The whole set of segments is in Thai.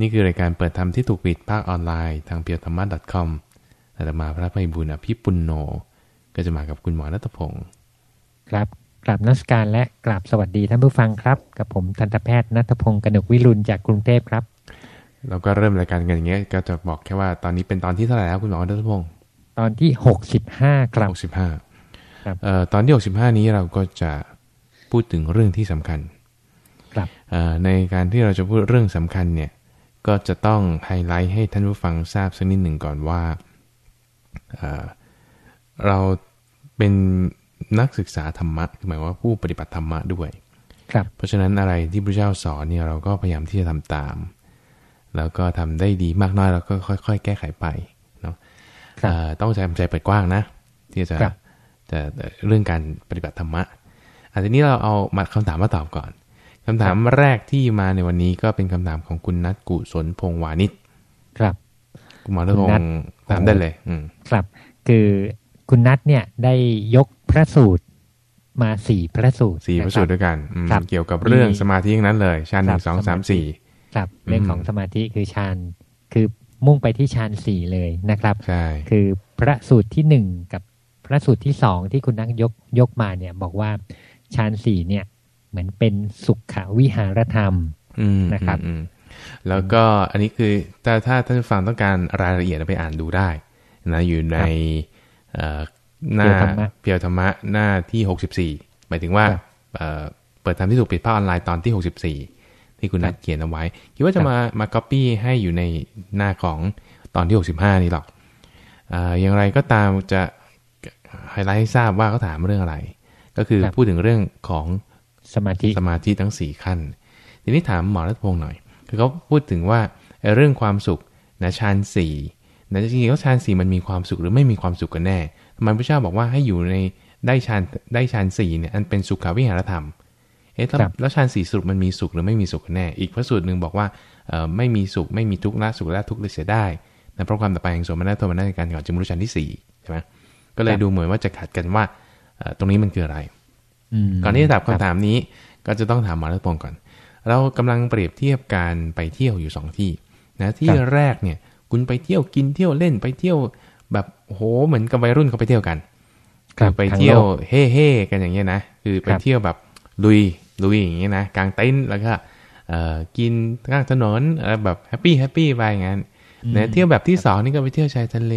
นี่คือรายการเปิดธรรมที่ถูกปิดภาคออนไลน์ทางเพียวธรรมะ .com อาตมาพระภัยบุญอภิปุณโน ก็จะมากับคุณหมอรัตพงศ์ครับกราบนักการและกราบสวัสดีท่านผู้ฟังครับ กับผมทันตแพทย์นัทพงศ์กนกวิรุณจากกรุงเทพครับ เราก็เริ่มรายการกันอย่างเงี้ยก็จะบอกแค่ว่าตอนนี้เป็นตอนที่เท่าไหร่แล้วคุณหมอรัตพงศ์ตอนที่หกสิบห้าครับหกสิบห้าครับเอ่อตอนที่หกสิบห้านี้เราก็จะพูดถึงเรื่องที่สำคัญ ครับเอ่อในการที่เราจะพูดเรื่องสำคัญเนี่ย ก็จะต้องไฮไลท์ให้ท่านผู้ฟังทราบสักนิดหนึ่งก่อนว่าเอ่อเราเป็นนักศึกษาธรรมะคือหมายว่าผู้ปฏิบัติธรรมะด้วย ครับ เพราะฉะนั้นอะไรที่พระเจ้าสอนเนี่ยเราก็พยายามที่จะทำตาม แล้วก็ทำได้ดีมากน้อยเราก็ค่อย ๆ แก้ไขไปเนาะครับเอ่อต้องใจใจเปิดกว้างนะ ที่จะครับจะเรื่องการปฏิบัติธรรมะอันนี้เราเอามาคำถามมาตอบก่อน คำถามแรกที่มาในวันนี้ก็เป็นคำถามของคุณนัทกุศลพงษ์วานิชครับ คุณหมอรัตพคุณงนัทศ์ถามได้เลย อืมครับ คือคุณนัทเนี่ยได้ยกพระสูตรมาสี่พระสูตรสี่พระสูตรนคบด้วยกันอืมครับเกี่ยวกับเรื่องมีสมาธิทั้งนั้นเลยชั้นหนึ่งครับสองสสามาธิมสี่ครับเรื่องอืมของสมาธิคือฌานคือมุ่งไปที่ฌานสี่เลยนะครับใช่คือพระสูตรที่หนึ่งกับพระสูตรที่สองที่คุณนักยกยกมาเนี่ย บอกว่าฌานสี่เนี่ย เหมือนเป็นสุขวิหารธรรมอืมนะครับอืมอืมแล้วก็อันนี้คือถ้าถ้าท่านผู้ฟังต้องการรายละเอียดไปอ่านดูได้นะอยู่ในเอ่อหน้าเพียวธรรมะเพียวธรรมะหน้าที่หกสิบสี่หมายถึงว่าครับเอ่อเปิดทำที่ถูกปิดภาคออนไลน์ตอนที่หกสิบสี่ที่คุณนัทเขียนเอาไว้ คิดว่าครัจะบมามาก๊อปปี้ให้อยู่ในหน้าของตอนที่หกสิบห้านี่หรอกเอ่ออย่างไรก็ตามจะไฮไลท์ให้ทราบว่าเขาถามเรื่องอะไร ก็คือพูดถึงเรื่องของ สมาธิสมาธิทั้งสี่ขั้น ทีนี้ถามหมอรัตพงศ์หน่อย คือเขาพูดถึงว่าไอ้เรื่องความสุขนะฌานสี่นะจริงๆแล้วฌานสี่มันมีความสุขหรือไม่มีความสุขกันแน่ทำไมพระเจ้าบอกว่าให้อยู่ในได้ฌานได้ฌานสี่เนี่ยอันเป็นสุขวิหารธรรมเอ๊ะแล้วครับแล้วฌานสี่สรุปมันมีสุขหรือไม่มีสุขกันแน่ อีกพระสูตรหนึ่งบอกว่าเอ่อไม่มีสุขไม่มีทุกข์ละสุขละทุกข์เลยเสียได้นะเพราะความต่อไปแห่งโสมนัสโทมนัสในการก่อนจึงบรรลุฌานที่สี่ใช่ไหมก็เลยดูเหมือนว่าจะขัดกันว่าเอ่อตรงนี้มันคืออะไรม ก่อนที่จะถามรับคำถามนี้ ก็จะต้องถามหมอรัตพงศ์ก่อน เรากำลังเปรียบเทียบการไปเที่ยวอยู่สองที่นะที่ครับแรกเนี่ย คุณไปเที่ยวกินเที่ยวเล่นไปเที่ยวแบบโอ้โหเหมือนกับวัยรุ่นเขาไปเที่ยวกันครับไปเที่ยวทางโลกเฮ่เฮ่ๆกันอย่างเงี้ยนะคือไปครับเที่ยวแบบลุยลุยอย่างเงี้ยนะกลางเต็นท์แล้วก็เอ่อกินข้างถนนอะไรแบบแฮปปี้แฮปปี้ไปอย่างนั้นนะเที่ยวแบบที่สองนี่ก็ไปเที่ยวชายทะเล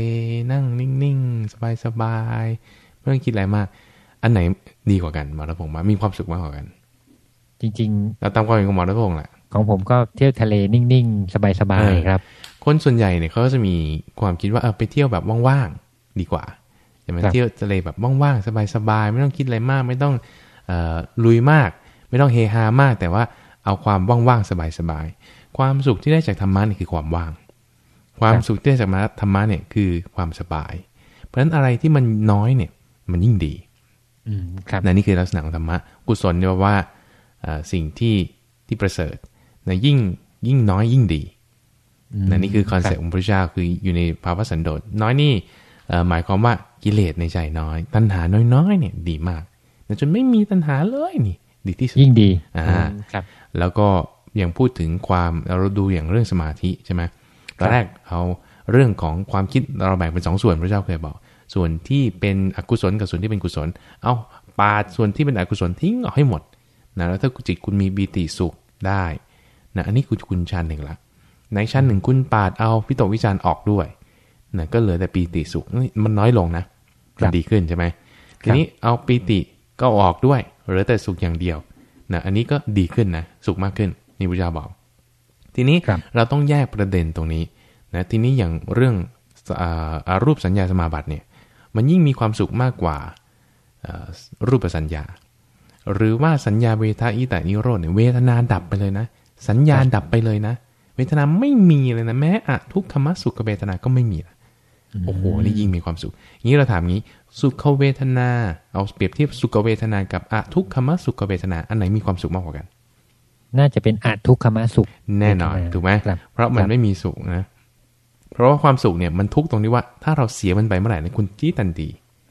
นั่งนิ่งๆ สบายๆไม่ต้องคิดอะไรมาก อันไหน ดีกว่ากันหมอรัตพงศ์มามีความสุขมากกว่ากัน จริงเราตามความเห็นของหมอรัตพงศ์แหละๆของผมก็เที่ยวทะเลนิ่งๆ สบายเออๆครับ คนส่วนใหญ่เนี่ยเขาก็จะมีความคิดว่าเออไปเที่ยวแบบว่างๆดีกว่าใช่ไหมครับเที่ยวทะเลแบบว่างๆสบายๆไม่ต้องคิดอะไรมาก ไม่ต้องเอ่อลุยมาก ไม่ต้องเฮฮามาก แต่ว่าเอาความว่างๆสบายๆความสุขที่ได้จากธรรมะนี่คือความว่าง ความสุขที่ได้จากธรรมะเนี่ยคือความสบาย เพราะฉะนั้นอะไรที่มันน้อยเนี่ยมันยิ่งดี อืมครับนะนี่คือลักษณะของธรรมะ กุศลเนี่ยว่าเอ่อสิ่งที่ที่ประเสริฐนะยิ่งยิ่งน้อยยิ่งดีมนะนี่คือ concept ของพระเจ้าคืออยู่ในภาวะสันโดษน้อยนี่เอ่อหมายความว่ากิเลสในใจน้อย ตัณหาน้อยๆเนี่ยดีมากแต่จนไม่มีตัณหาเลยนี่ ดีที่สุดยิ่งดีอ่าอืมครับ แล้วก็อย่างพูดถึงความเราดูอย่างเรื่องสมาธิใช่ไหมตอนแรกเอาเรื่องของความคิดเราแบ่งเป็นสองส่วนพระเจ้าเคยบอก ส่วนที่เป็นอกุศลกับส่วนที่เป็นกุศล เอาปาดส่วนที่เป็นอกุศลทิ้งออกให้หมดนะแล้วถ้าจิตคุณมีบีติสุขได้นะอันนี้คือคุณชั้นหนึ่งละในชั้นหนึ่งคุณปาดเอาพิตกวิจารณ์ออกด้วยนะก็เหลือแต่ปีติสุขนี่มันน้อยลงนะมันดีขึ้นใช่ไหมทีนี้เอาปีติก็ออกด้วยเหลือแต่สุขอย่างเดียวนะอันนี้ก็ดีขึ้นนะสุขมากขึ้นนี่พระเจ้าบอก ทีนี้ครับเราต้องแยกประเด็นตรงนี้นะทีนี้อย่างเรื่องอ่าอารูปสัญญาสมาบัติเนี่ย มันยิ่งมีความสุขมากกว่าอ่ารูปสัญญา หรือว่าสัญญาเวทาอิตานิโรธเนี่ยเวทนาดับไปเลยนะ สัญญาดับไปเลยนะ เวทนาไม่มีเลยนะแม้อะทุกขมสุขเวทนาก็ไม่มีนะโอ้โหนี่ยิ่งมีความสุขงี้เราถามงี้ สุขเวทนา เอาเปรียบเทียบสุขเวทนากับอะทุกขมสุขเวทนาอันไหนมีความสุขมากกว่ากัน น่าจะเป็นอาทุกขมสุข แน่นอนเวทนาถูกไหมครับเพราะมัคนรับไม่มีสุขนะ เพราะว่าความสุขเนี่ยมันทุกข์ตรงที่ว่าถ้าเราเสียมันไปเมื่อไหร่เนยคุณจี้ทันที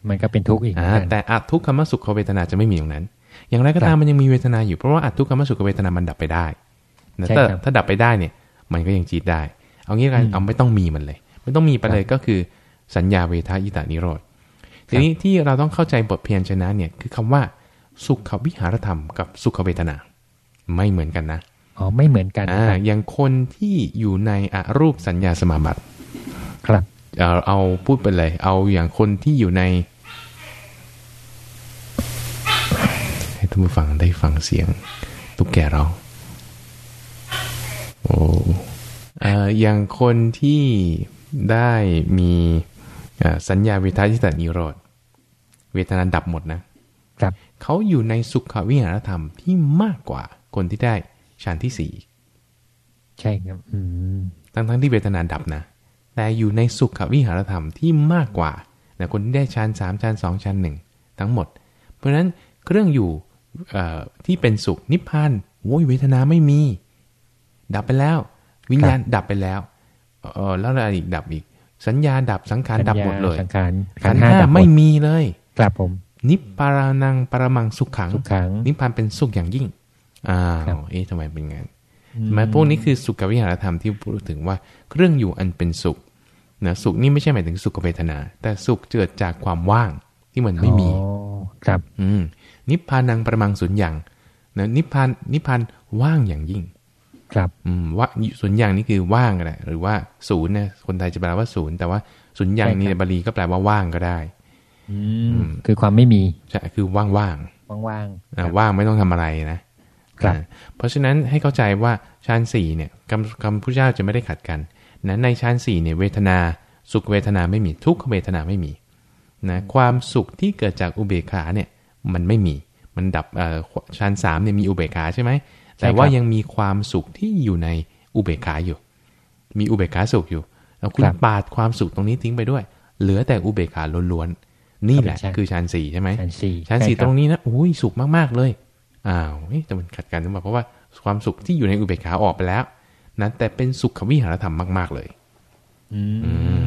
มันก็เป็นทุกข์อีกเหมือ่าอนกันแต่อะทุกขมสุขเวทนาจะไม่มีตรงนั้น อย่างไรก็ตามมันยังมีเวทนาอยู่เพราะว่าอะทุกขมสุขเวทนามันดับไปได้นะใช่ถ้าครับถ้าดับไปได้เนี่ยมันก็ยังจิตได้ เอางี้กันเอาไม่ต้องมีมันเลย ไม่ต้องมีไปเลยก็คือสัญญาเวทายตานิโรธทีนี้ที่เราต้องเข้าใจบทเพียรชนะเนี่ยคือคำว่าสุขวิหารธรรมกับสุขเวทนา ไม่เหมือนกันนะ อ๋อไม่เหมือนกันอ่าอย่างคนที่อยู่ในอรูปสัญญาสมาบัติ ครับเอาเอาพูดไปเลย เอาอย่างคนที่อยู่ใน ให้ท่านผู้ฟังได้ฟังเสียงตุ๊กแกร้องโอ้เอ่ออย่างคนที่ได้มีเอ่อสัญญาเวทายตานิโรธเวทนาดับหมดนะครับเขาอยู่ในสุขวิหารธรรมที่มากกว่าคนที่ได้ ฌานที่สี่ใช่ครับอืมทั้งทั้งๆที่เวทนาดับนะ แต่อยู่ในสุขวิหารธรรมที่มากกว่านะคนที่ได้ฌานสามฌานสองฌานหนึ่งทั้งหมด เพราะฉะนั้นเครื่องอยู่เอ่อที่เป็นสุขนิพพานโว้ยเวทนาไม่มี ดับไปแล้ว วิญญาณดับไปแล้วเออแล้วอะไรอีกดับอีก สัญญาดับสังขารดับหมดเลยสังขารขันธ์ห้าห้าดับหมไม่ดมีเลย ครับผม นิพพารานังปรมังสุขขังทุกครั้งนิพพานเป็นสุขอย่างยิ่ง อ้าครับวเอ๊ะทำไมเป็นงั้นหมายพวกนี้คือสุขวิหารธรรมที่พูดถึงว่าเครื่องอยู่อันเป็นสุขนะสุขนี่ไม่ใช่หมายถึงสุขเวทนา แต่สุขเกิดจากความว่างที่มันไม่มีอ๋อครับ อืมนิพพานังประมังสุญญ์อย่างนะนิพพานนิพพานว่างอย่างยิ่ง ครับอืมว่าสุญญ์อย่างนี่คือว่างก็ได้หรือว่าศูนย์นะคนไทยจะแปลว่าศูนย์แต่ว่าสุญญ์อย่างนี่ในบาลีก็แปลว่าว่างก็ได้ อืมคือความไม่มีใช่คือว่างว่างๆว่างอ่าว่างไม่ต้องทำอะไรนะครับอ่า เพราะฉะนั้นให้เข้าใจว่าฌานสี่เนี่ยคำคำพุทธเจ้าจะไม่ได้ขัดกันนะในฌานสี่เนี่ยเวทนาสุขเวทนาไม่มีทุกขเวทนาไม่มีนะความสุขที่เกิดจากอุเบกขาเนี่ยมันไม่มีมันดับเอ่อฌานสามเนี่ยมีอุเบกขาใช่ไหมแต่ว่ายังมีความสุขที่อยู่ในอุเบกขาอยู่ มีอุเบกขาสุขอยู่แล้วคุณปาดความสุขตรงนี้ทิ้งไปด้วย เหลือแต่อุเบกขาล้วนๆนี่แหละคือฌานสี่ใช่ไหมๆชั้นสี่ชั้นสี่ใช่คตบรงนี้นะอุ้ยสุขมากๆเลย อ้าวเอ๊ะแต่มันขัดกันหรือเปล่าเพราะว่าความสุขที่อยู่ในอุเบกขาออกไปแล้วนะแต่เป็นสุขวิหารธรรมมาก ๆ เลย อืม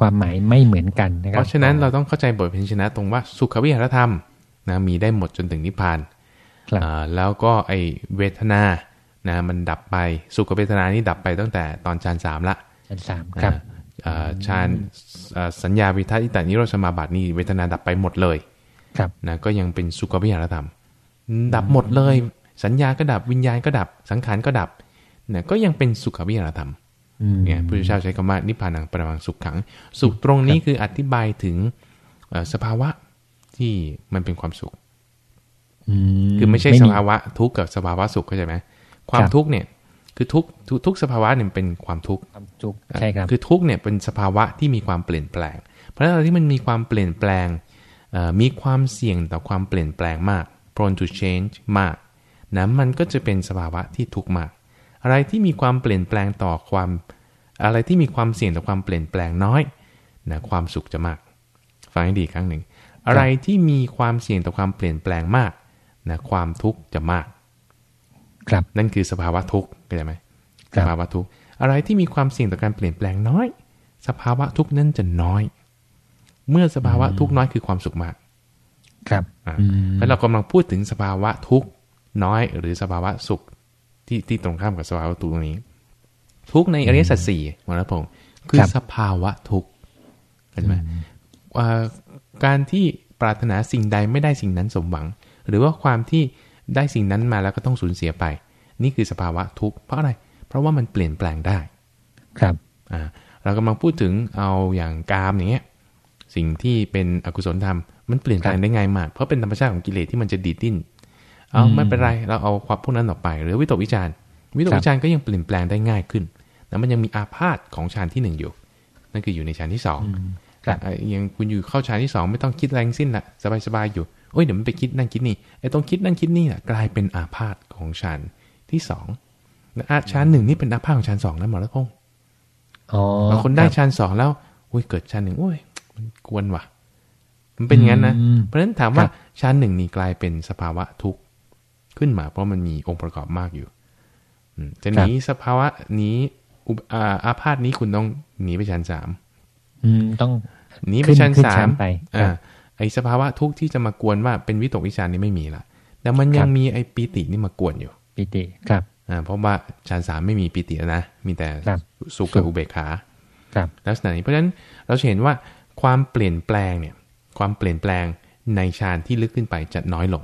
ความหมายไม่เหมือนกันนะคเพรับราะฉะนั้นเราต้องเข้าใจบทเพียนชนะตรงว่าสุขวิหารธรรมนะมีได้หมดจนถึงนิพพานครับอ่าแล้วก็ไอเวทนานะมันดับไปสุขเวทนานี่ดับไปตั้งแต่ตอนฌานสามละชั้นสามครับอ่าฌานอ่าสัญญาวิทัติตานิโรธสมาบัตินี่เวทนาดับไปหมดเลย ครับนะก็ยังเป็นสุขวิหารธรรม ดับหมดเลย สัญญาก็ดับวิญญาณก็ดับ สังขารก็ดับนะก็ยังเป็นสุขวิหารธรรมอืมเนี่ยพระพุทธเจ้าใช้คำว่านิพพานังประมังสุขขัง สุขตรงนี้คืออธิบายถึงเอ่อสภาวะที่มันเป็นความสุขคือไม่ใช่สภาวะทุกข์กับสภาวะสุขเข้าใจไหมความทุกข์เนี่ย คือทุกข์ทุกทุกสภาวะเนี่ยเป็นความทุกข์ความจุกใช่ครับคือทุกข์เนี่ยเป็นสภาวะที่มีความเปลี่ยนแปลง เพราะฉะนั้นอะไรที่มันมีความเปลี่ยนแปลงเอ่อมีความเสี่ยงต่อความเปลี่ยนแปลงมาก prone to change มากนะมันก็จะเป็นสภาวะที่ทุกข์มาก อะไรที่มีความเปลี่ยนแปลงต่อความ อะไรที่มีความเสี่ยงต่อความเปลี่ยนแปลงน้อยนะความสุขจะมาก ฟังให้ดีอีกครั้งหนึ่ง อะไรที่มีความเสี่ยงต่อความเปลี่ยนแปลงมากนะความทุกข์จะมาก ครับนั่นคือสภาวะทุกข์เข้าใจไหมครัสบภาวะทุกข์อะไรที่มีความเสี่ยงต่อการเปลี่ยนแปลงน้อย สภาวะทุกข์นั้นจะน้อย เมื่อสภาวะทุกข์น้อยคือความสุขมาก ครับอะอืม เพราะเรากำลังพูดถึงสภาวะทุกข์น้อยหรือสภาวะสุขที่ที่ตรงข้ามกับสภาวะทุกข์ตรงนี้ ทุกข์ในอริยสัจสี่หมอรัตพงศ์คือสภาวะทุกข์เห็นไหมว่าการที่ปรารถนาสิ่งใดไม่ได้สิ่งนั้นสมหวัง หรือว่าความที่ได้สิ่งนั้นมาแล้วก็ต้องสูญเสียไป นี่คือสภาวะทุกข์เพราะอะไร เพราะว่ามันเปลี่ยนแปลงได้ ครับอ่าเรากำลังพูดถึงเอาอย่างกามอย่างเงี้ยสิ่งที่เป็นอกุศลธรรม มันเปลี่ยนแปลงได้ง่ายมาก เพราะเป็นธรรมชาติของกิเลสที่มันจะดีดดิ้น เอาไม่เป็นไร เราเอาความพวกนั้นออกไป หรือวิตกวิจารณ์ วิตกวิจารณ์ก็ยังเปลี่ยนแปลงได้ง่ายขึ้น แล้วมันยังมีอาพาธของฌานที่หนึ่งอยู่ นั่นคืออยู่ในฌานที่สองครับอะยังคุณอยู่เข้าฌานที่สองไม่ต้องคิดแรงสิ้นละสบายๆอยู่ โอ้ยเดี๋ยวมันไปคิดนั่นคิดนี่ ไอ้ตรงคิดนั่นคิดนี่แหละกลายเป็นอาพาธของฌานที่สองนะอะฌานหนึ่งนี่เป็นอาพาธของฌานสองนะหมอรัตพงศ์อ๋อบางคนได้รับฌานสองแล้วอุ้ยเกิดฌานหนึ่งโอ้ยมันกวนว่ะ มันเป็นอย่างนั้นนะอืมเพราะฉะนั้นถามว่าครับฌานหนึ่งนี่กลายเป็นสภาวะทุกข์ขึ้นมา เพราะมันมีองค์ประกอบมากอยู่อืมจะหนีสภาวะนี้อุปอาอาพาธนี้คุณต้องหนีไปฌานสามอืมต้องหนีไปขึ้นชั้นขึ้นสาชั้มนไปครัอ่าบไอสภาวะทุกข์ที่จะมากวนว่าเป็นวิตกวิจารณ์นี่ไม่มีละแต่มันยัครังบมีไอปีตินี่มากวนอยู่ปิติครับอ่าเพราะว่าฌานสามไม่มีปิติแล้วนะมีแต่ครับสุขกับอุเบกขาครับลักษณะนี้เพราะฉะนั้นเราจะเห็นว่าความเปลี่ยนแปลงเนี่ย ความเปลี่ยนแปลงในฌานที่ลึกขึ้นไปจะน้อยลง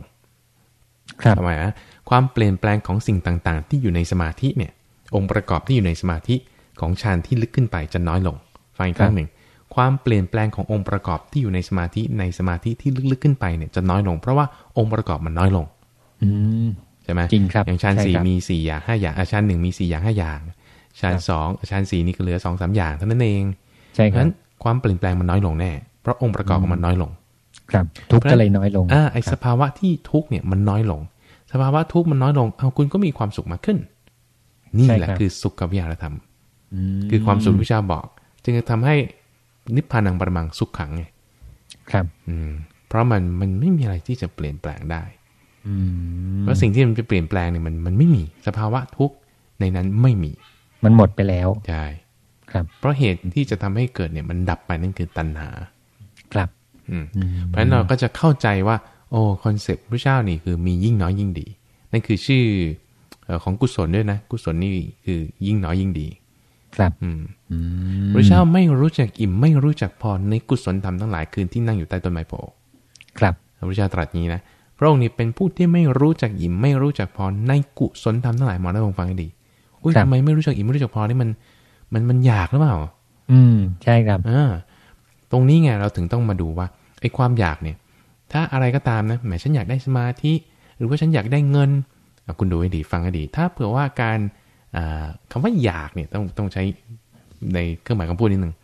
ครับทำไมนะความเปลี่ยนแปลงของสิ่งต่างๆ ที่อยู่ในสมาธิเนี่ย องค์ประกอบที่อยู่ในสมาธิของฌานที่ลึกขึ้นไปจะน้อยลง ฟังอีกครั้งหนึ่ง ความเปลี่ยนแปลงขององค์ประกอบที่อยู่ในสมาธิในสมาธิที่ลึกๆขึ้นไปเนี่ยจะน้อยลง เพราะว่าองค์ประกอบมันน้อยลง อืมใช่ไหมจริงครับ อย่างชั้นใช่สี่ครับมีสี่อย่างห้าอย่างอะชั้นหนึ่งมีสี่อย่างห้าอย่างชั้นครับสองชั้นสี่นี่ก็เหลือสองสามอย่างเท่านั้นเองใช่เพคราะฉะรับนั้นความเปลี่ยนแปลงมันน้อยลงแน่ เพราะองค์ประกอบของมันน้อยลง ครับ ทุกข์ก็เลยน้อยลงอ่าไอคสรับภาวะที่ทุกข์เนี่ยมันน้อยลง สภาวะทุกข์มันน้อยลง เอาคุณก็มีความสุขมากขึ้น นี่แหละคือสุขวิหารธรรมมคือความสุขที่พระเจ้าบอก จึงจะทำให้นิพพานังปรมังสุขขังไงครับ อืม เพราะมันมันไม่มีอะไรที่จะเปลี่ยนแปลงได้อืมเพราะสิ่งที่มันจะเปลี่ยนแปลงเนี่ยมันมันไม่มีสภาวะทุกข์ในนั้นไม่มี มันหมดไปแล้วใช่ครับ เพราะเหตุที่จะทำให้เกิดเนี่ยมันดับไปนั่นคือตัณหา ครับอืมอืมเพราะฉะนั้นเราก็จะเข้าใจว่า โอ้คอนเซปต์พระเจ้านี่คือมียิ่งน้อยยิ่งดี นั่นคือชื่อเอ่อของกุศลด้วยนะ กุศลนี่คือยิ่งน้อยยิ่งดี ครับอืมอืมพระเจ้าไม่รู้จักอิ่มไม่รู้จักพอในกุศลธรรมทั้งหลายคืนที่นั่งอยู่ใต้ต้นไม้โพธิ์ครับพระเจ้าตรัสงี้นะพระองค์นี่เป็นผู้ที่ไม่รู้จักอิ่มไม่รู้จักพอในกุศลธรรมทั้งหลายหมอได้ลองฟังให้ดีอุ้ยครับทำไมไม่รู้จักอิ่มไม่รู้จักพอนี่มัน มันมันอยากหรือเปล่า อืมใช่ครับอ่า ตรงนี้ไงเราถึงต้องมาดูว่าไอ้ความอยากเนี่ย ถ้าอะไรก็ตามนะแหมฉันอยากได้สมาธิ หรือว่าฉันอยากได้เงินอะคุณดูให้ดีฟังให้ดี ถ้าเผื่อว่าการอ่าคำว่าอยากเนี่ยต้องต้องใช้ในเครื่องหมายคำพูดนิดหนึ่ง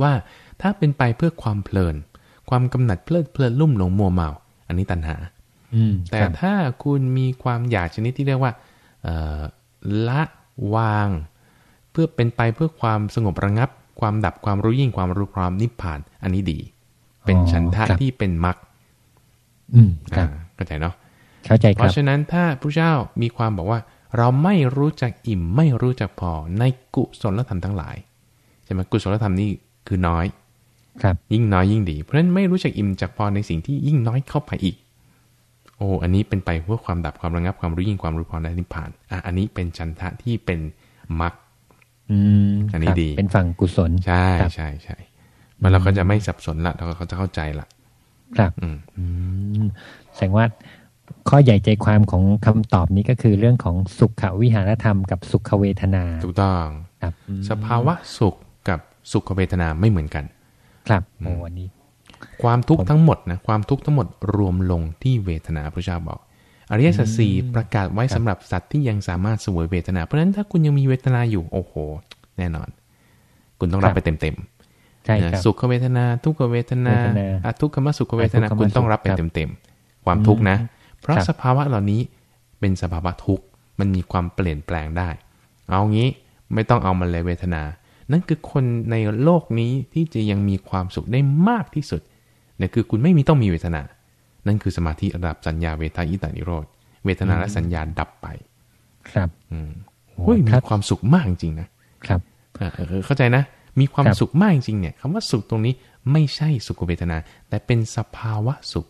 ว่าถ้าเป็นไปเพื่อความเพลิน ความกำหนัดเพลิดเพลินลุ่มหลงมัวเมา อันนี้ตัณหาอืมแต่ครับถ้าคุณมีความอยากชนิดที่เรียกว่าเอ่อละวาง เพื่อเป็นไปเพื่อความสงบระงับ ความดับความรู้ยิ่งความรู้พร้อมนิพพาน อันนี้ดี เป็นฉันทะครับที่เป็นมรรคอืมครัอ่าบเข้าใจเนาะเข้าใจเพครับราะฉะนั้นถ้าพระเจ้ามีความบอกว่า เราไม่รู้จักอิ่มไม่รู้จักพอในกุศลธรรมทั้งหลายใช่ไหมกุศลธรรมนี่คือน้อยครับยิ่งน้อยยิ่งดี เพราะฉะนั้นไม่รู้จักอิ่มจากพอในสิ่งที่ยิ่งน้อยเข้าไปอีก โอ้อันนี้เป็นไปเพื่อความดับความระงับความรู้ยิ่งความรู้พอในนิพพานอะอันนี้เป็นชันทะที่เป็นมรรค อืมอันนี้ครับดี เป็นฝั่งกุศล ใช่ครับใช่ใช่มันเราก็จะไม่สับสนละเราก็จะเข้าใจละครับอืมอืมแสดงว่าข้อใหญ่ใจความของคำตอบนี้ก็คือเรื่องของสุขวิหารธรรมกับสุขเวทนา ถูกต้องครับอืมสภาวะสุขกับสุขเวทนาไม่เหมือนกัน ครับโอ้อันนี้ ความทุกข์ทั้งหมดนะความทุกข์ทั้งหมดรวมลงที่เวทนาพระเจ้าบอก อริยสัจสี่ประกาศไว้สำหรับสัตว์ที่ยังสามารถเสวยเวทนา เพราะฉะนั้นถ้าคุณยังมีเวทนาอยู่โอ้โห แน่นอน คุณต้องรับครับไปเต็มๆใช่ครับนะสุขเวทนา ทุกขเวทนาเวทนาอทุกขมสุขเวทนาอทุกขมคุณต้องรับไปสุขครับเต็มๆความทุกข์นะ เพราะครับสภาวะเหล่านี้เป็นสภาวะทุกข์มันมีความเปลี่ยนแปลงได้ เอางี้ไม่ต้องเอามันเลยเวทนา นั่นคือคนในโลกนี้ที่จะยังมีความสุขได้มากที่สุดเนี่ยคือคุณไม่มีต้องมีเวทนา นั่นคือสมาธิระดับสัญญาเวทายอิตานิโรธ เวทนาและสัญญาดับไป ครับ อืมโอ้เฮ้ยมีครับความสุขมากจริงๆนะครับอ่าเออเข้าใจนะ มีความครับสุขมากจริงๆเนี่ยคำว่าสุขตรงนี้ไม่ใช่สุขเวทนา แต่เป็นสภาวะสุข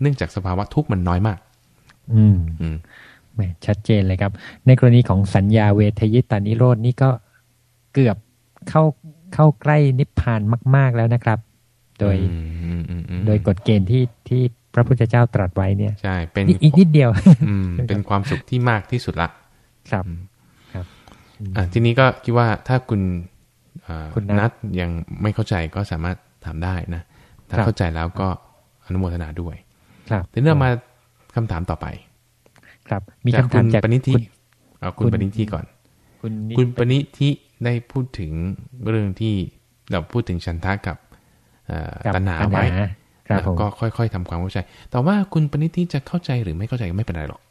เนื่องจากสภาวะทุกข์มันน้อยมาก อืมอืมแหมชัดเจนเลยครับ ในกรณีของสัญญาเวทยิตานิโรดนี่ก็เกือบเข้าเข้าใกล้นิพพานมาก ๆแล้วนะครับ โดยอืมอืมอืมอืมโดยกฎเกณฑ์ที่ที่พระพุทธเจ้าตรัสไว้เนี่ย ใช่ เป็นอีกอีกนิดเดียว อืม เป็นความสุขที่มากที่สุดละครับอะทีนี้ก็คิดว่าถ้าคุณอ่าคุณนัทนัทยังไม่เข้าใจก็สามารถถามได้นะ ถ้าครับเข้าใจแล้วก็อนุโมทนาด้วย ครับทีนี้เรามาคำถามต่อไป ครับ มีจากคำคุถามณจากปณิธิคุณเอาคุณคุณปณิธิก่อนคุณนิคุณปณิธิได้พูดถึงเรื่องที่เราพูดถึงชันทะกับเอ่อกับ ตัณหาปัญไว้หาครับผมก็ค่อย ๆทำความเข้าใจ แต่ว่าคุณปณิธิจะเข้าใจหรือไม่เข้าใจก็ไม่เป็นไรหรอก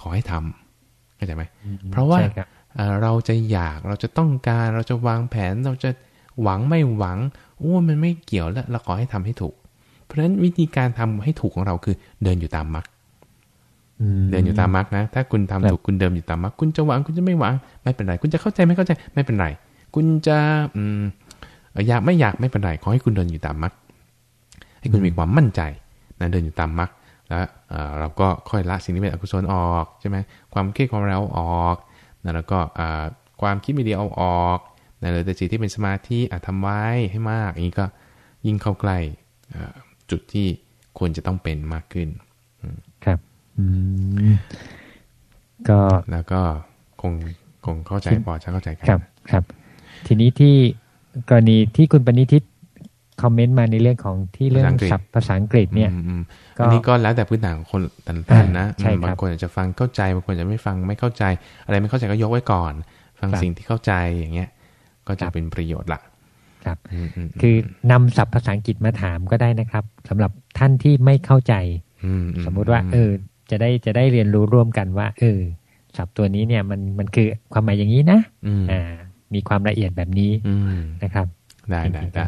ขอให้ทำเข้าใจไหมเพราะว่าใช่ครับเอ่อเราจะอยากเราจะต้องการเราจะวางแผนเราจะหวังไม่หวังโอ้มันไม่เกี่ยวแล้วเราขอให้ทำให้ถูก เพราะฉะนั้นวิธีการทำให้ถูกของเราคือเดินอยู่ตามมรรคอืมเดินอยู่ตามมรรคนะ ถ้าคุณทำครับถูกคุณเดินอยู่ตามมรรคคุณจะหวังคุณจะไม่หวัง ไม่เป็นไร คุณจะเข้าใจไม่เข้าใจไม่เป็นไร คุณจะอืมเอ่ออยากไม่อยากไม่เป็นไรขอให้คุณเดินอยู่ตามมรรคให้คุณมีความมั่นใจนะเดินอยู่ตามมรรคแล้วเราก็ค่อยละสิ่งที่เป็นอกุศลออกใช่ไหมความเครียดความเราออกแล้วก็ความคิดไม่ดีเอาออกนะหรือแต่จิตที่เป็นสมาธิทำไว้ให้มากอย่างนี้ก็ยิ่งเข้าใกล้จุดที่ควรจะต้องเป็นมากขึ้นครับก็แล้วก็คงคงเข้าใจพอจะเข้าใจกันครับครับ ทีนี้ที่ กรณีที่คุณปณิทิตคอมเมนต์มาในเรื่องของที่เรื่องศัพท์ภาษาอังกฤษเนี่ยอันนี้ก็แล้วแต่พื้นฐานของคนแต่ละท่านนะบางคนอาจจะฟังเข้าใจบางคนจะไม่ฟังไม่เข้าใจ อะไรไม่เข้าใจก็ยกไว้ก่อน ฟังสิ่งที่เข้าใจอย่างเงี้ย ก็จะเป็นประโยชน์ละครับ คือนำศัพท์ภาษาอังกฤษมาถามก็ได้นะครับสำหรับท่านที่ไม่เข้าใจสมมุติว่า เออ จะได้จะได้เรียนรู้ร่วมกันว่า เออศัพท์ตัวนี้เนี่ยมันมันคือความหมายอย่างนี้นะอ่า มีความละเอียดแบบนี้นะครับ ได้ได้ได้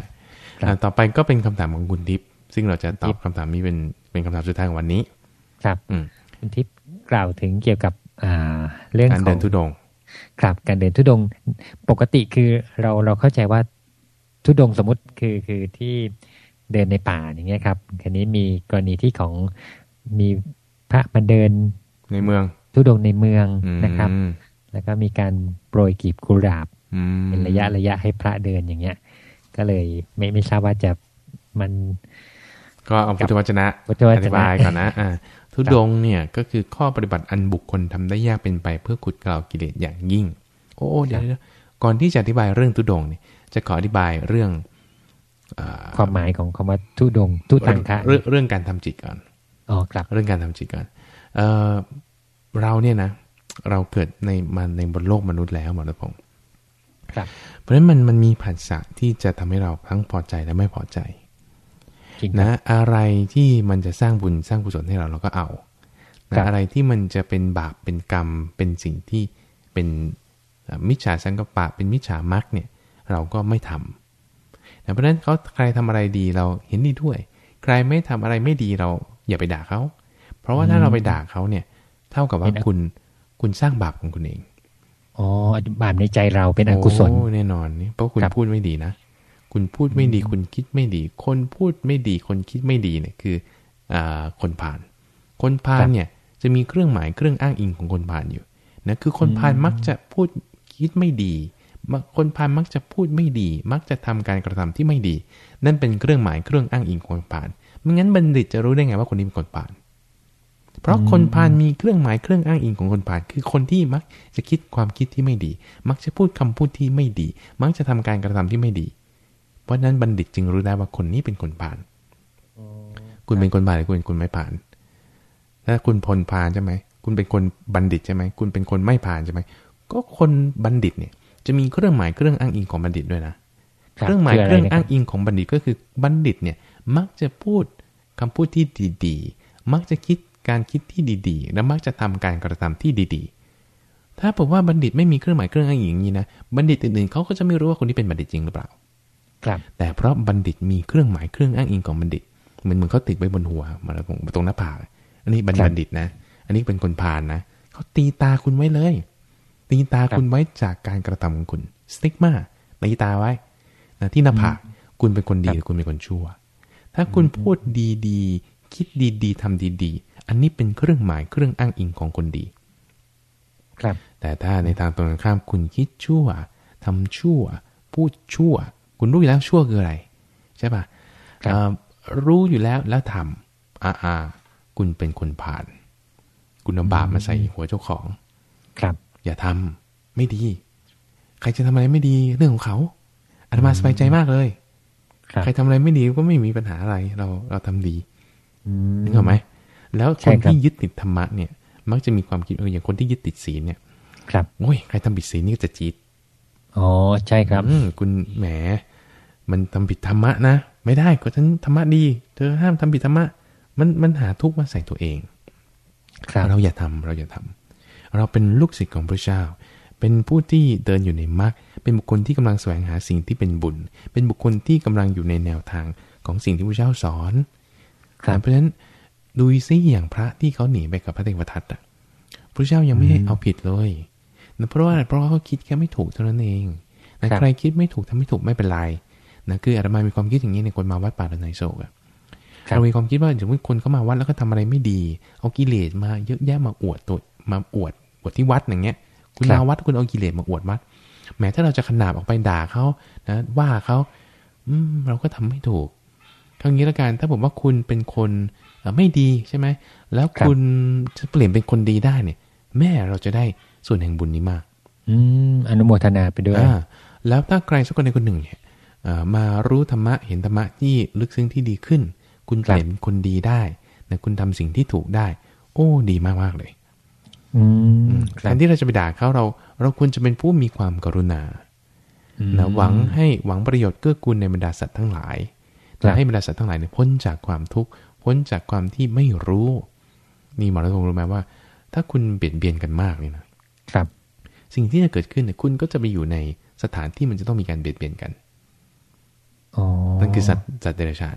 ต่อไปก็เป็นคำถามของคุณทิพย์ซึ่งเราจะตอบคำถามนี้เป็นเป็นคำถามสุดท้ายของวันนี้ ครับคุณทิพย์กล่าวถึงเกี่ยวกับอ่าเรื่องของการเดินทุดง ครับการเดินทุดงปกติคือเราเราเข้าใจว่าทุดงสมมติคือคือที่เดินในป่าอย่างเงี้ยครับคันนี้มีกรณีที่ของมีพระมาเดินในเมือง ทุดงในเมืองนะครับ แล้วก็มีการโปรยกีบกุหลาบ เป็นระยะระยะให้พระเดินอย่างเงี้ย ก็เลยไม่ไม่ทราบว่าจะมัน ก็เอาพุทธวจนะอธิบายก่อนนะอ่าทุดงเนี่ยก็คือข้อปฏิบัติอันบุคคลทำได้ยากเป็นไป เพื่อขุดกล่าวกิเลสอย่างยิ่ง โอ้เดี๋ยวก่อนที่จะอธิบายเรื่องทุดงเนี่ยจะขออธิบายเรื่องความหมายของคำว่าทุดงทุตังคะเรื่องเรื่องการทำจิตก่อนอ๋อครับเรื่องการทำจิตก่อนเออเราเนี่ยนะ เราเกิดในมันในบนโลกมนุษย์แล้วหมดแล้วผม เพราะฉะนั้นมันมันมีผัสสะที่จะทำให้เราทั้งพอใจและไม่พอใจนะอะไรที่มันจะสร้างบุญสร้างกุศลให้เราเราก็เอานะอะไรที่มันจะเป็นบาปเป็นกรรม เป็นสิ่งที่เป็นมิจฉาสังกปะเป็นมิจฉามรรคเนี่ย เราก็ไม่ทำนะเพราะฉะนั้นเขาใครทำอะไรดีเราเห็นดีด้วย ใครไม่ทำอะไรไม่ดีเราอย่าไปด่าเขา เพราะว่าถ้าเราไปด่าเขาเนี่ย เท่ากับว่าคุณคุณสร้างบาปของคุณเอง อ๋อบาปในใจเราเป็นอกุศลแน่นอนนี่เพราะคุณพูดไม่ดีนะ คุณพูดไม่ดีคุณคิดไม่ดี คนพูดไม่ดีคนคิดไม่ดีเนี่ยคืออ่าคนผ่าน คนผ่านเนี่ยจะมีเครื่องหมายเครื่องอ้างอิงของคนผ่านอยู่นะคือคนผ่านมักจะพูดคิดไม่ดี คนผ่านมักจะพูดไม่ดี มักจะทำการกระทำที่ไม่ดี นั่นเป็นเครื่องหมายเครื่องอ้างอิงของคนผ่านไม่งั้นบัณฑิตจะรู้ได้ไงว่าคนนี้เป็นคนผ่าน เพราะคนพาลมีเครื่องหมายเครื่องอ้างอิงของคนพาลคือคนที่มักจะคิดความคิดที่ไม่ดี มักจะพูดคำพูดที่ไม่ดี มักจะทำการกระทำที่ไม่ดี เพราะนั้นบัณฑิตจึงรู้ได้ว่าคนนี้เป็นคนพาลคุณเป็นคนพาลหรือคุณเป็นคนไม่ผ่านถ้าคุณพลพาลใช่ไหมคุณเป็นคนบัณฑิตใช่ไหมคุณเป็นคนไม่ผ่านใช่ไหมก็คนบัณฑิตเนี่ย จะมีเครื่องหมายเครื่องอ้างอิงของบัณฑิตด้วยนะเครื่องหมายเครื่องอ้างอิงของบัณฑิตก็คือบัณฑิตเนี่ยมักจะพูดคำพูดที่ดีๆ มักจะคิด การคิดที่ดีๆ และมักจะทำการกระทำที่ดีๆ ถ้าบอกว่าบัณฑิตไม่มีเครื่องหมายเครื่องอ้างอิงอย่างนี้นะ บัณฑิตอื่นๆเขาก็จะไม่รู้ว่าคนนี้เป็นบัณฑิตจริงหรือเปล่า ครับ แต่เพราะบัณฑิตมีเครื่องหมายเครื่องอ้างอิงของบัณฑิต เหมือนเหมือนเขาติดไว้บนหัวมาตรงตรงหน้าผาก อันนี้บัณฑิตนะ อันนี้เป็นคนพาลนะ เขาตีตาคุณไว้เลย ตีตาคุณไว้จากการกระทำของคุณ สติ๊กมาตีตาไว้นะที่หน้าผาก คุณเป็นคนดีหรือคุณเป็นคนชั่วถ้าคุณพูดดีๆ คิดดีๆทำดีอันนี้เป็นเครื่องหมายเครื่องอ้างอิงของคนดี ครับ แต่ถ้าในทางตรงกันข้ามคุณคิดชั่วทำชั่ว พูดชั่ว คุณรู้อยู่แล้วชั่วคืออะไร ใช่ปะ่ะรู้อยู่แล้วแล้วทำอ่าอ่าคุณเป็นคนผ่าน คุณเอาบาปมาใส่หัวเจ้าของ ครับ อย่าทำไม่ดี ใครจะทำอะไรไม่ดีเรื่องของเขาอาตมาสบายใจมากเลย ใครทำอะไรไม่ดีก็ไม่มีปัญหาอะไร เราเราทำดี นึกออกไหมแล้วคนที่ยึดติดธรรมะเนี่ย มักจะมีความคิดเอออย่างคนที่ยึดติดศีลเนี่ย ครับโอ้ยใครทำผิดศีลนี่ก็จะจีดอ๋อใช่ครับอืคุณแหม มันทำผิดธรรมะนะไม่ได้ก็ฉันธรรมะดี เธอห้ามทำผิดธรรมะมันมันหาทุกข์มาใส่ตัวเองครับเราอย่าทำเราอย่าทำเราเป็นลูกศิษย์ของพระเจ้า เป็นผู้ที่เดินอยู่ในมรรคเป็นบุคคลที่กำลังแสวงหาสิ่งที่เป็นบุญ เป็นบุคคลที่กำลังอยู่ในแนวทางของสิ่งที่พระเจ้าสอน เพราะฉะนั้นดูซิอย่างพระที่เขาหนีไปกับพระเทวทัตอะพระเจ้ายังไม่ให้เอาผิดเลยนะเพราะว่าอะไรเพราะว่าเขาคิดแค่ไม่ถูกเท่านั้นเองนะใครคิดไม่ถูกทำไม่ถูกไม่เป็นไรนะคืออาตมามีความคิดอย่างนี้ในคนมาวัดป่าดอนไนโศกอะเรามีความคิดว่าสมมติคนเข้ามาวัดแล้วก็ทำอะไรไม่ดี เอากิเลสมาเยอะแยะมาอวดตัวมาอวดอวดที่วัดอย่างเงี้ย คุณมาวัดคุณเอากิเลสมาอวดวัดแม้ถ้าเราจะขนาบออกไปด่าเขานะว่าเขาอืมเราก็ทำไม่ถูก ครั้งนี้ละกันถ้าผมว่าคุณเป็นคนไม่ดีใช่ไหมแล้วคุณจะเปลี่ยนเป็นคนดีได้เนี่ย แม่เราจะได้ส่วนแห่งบุญนี้มาก อืมอนุโมทนาไปด้วยแล้วถ้าใครสักคนในคนหนึ่งเนี่ยมารู้ธรรมะเห็นธรรมะที่ลึกซึ้งที่ดีขึ้น คุณเปลี่ยนคนดีได้นะคุณทำสิ่งที่ถูกได้ โอ้ ดีมากมากเลยแทนที่เราจะไปด่าเขาเรา เราควรจะเป็นผู้มีความกรุณานะหวังให้หวังประโยชน์เกื้อกูลในบรรดาสัตว์ทั้งหลาย ให้บรรดาสัตว์ทั้งหลายเนี่ยพ้นจากความทุกข์พ้นจากความที่ไม่รู้ นี่หมอรัตพงศ์รู้ไหมว่า ถ้าคุณเบียดเบียนกันมากเนี่ยนะครับ สิ่งที่จะเกิดขึ้นเนี่ยคุณก็จะไปอยู่ในสถานที่มันจะต้องมีการเบียดเบียนกันนั่นคือสัตว์สัตว์เดรัจฉาน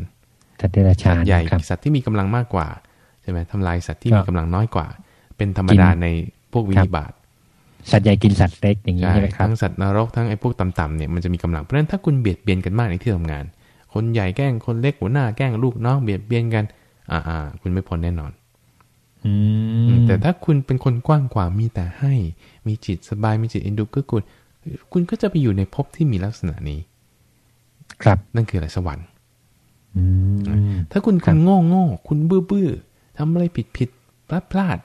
สัตว์เดรัจฉานใหญ่สัตว์ที่มีกำลังมากกว่าใช่ไหมทำลายสัตว์ที่มีกำลังน้อยกว่า เป็นธรรมดาในพวกวิบาตสัตว์ใหญ่กินสัตว์เล็กอย่างนี้ใช่ไหมครับทั้งสัตว์นรกทั้งไอ้พวกต่ำๆเนี่ยมันจะมีกำลังเพราะฉะนั้นถ้าคุณเบียดเบียนกันมากในที่ทำงาน คนใหญ่แกล้งคนเล็กหัวหน้าแกล้งลูกน้องเบียดเบียนกัน อ่าอ่าคุณไม่พ้นแน่นอนแต่ถ้าคุณเป็นคนกว้างขวางมีแต่ให้ มีจิตสบายมีจิตเอ็นดูก็คุณคุณก็จะไปอยู่ในภพที่มีลักษณะนี้ ครับนั่นคืออะไรสวรรค์ถ้าคุณคุณโง่โง่คุณบื้อบื้อทำอะไรผิดผิดพลาดพลาด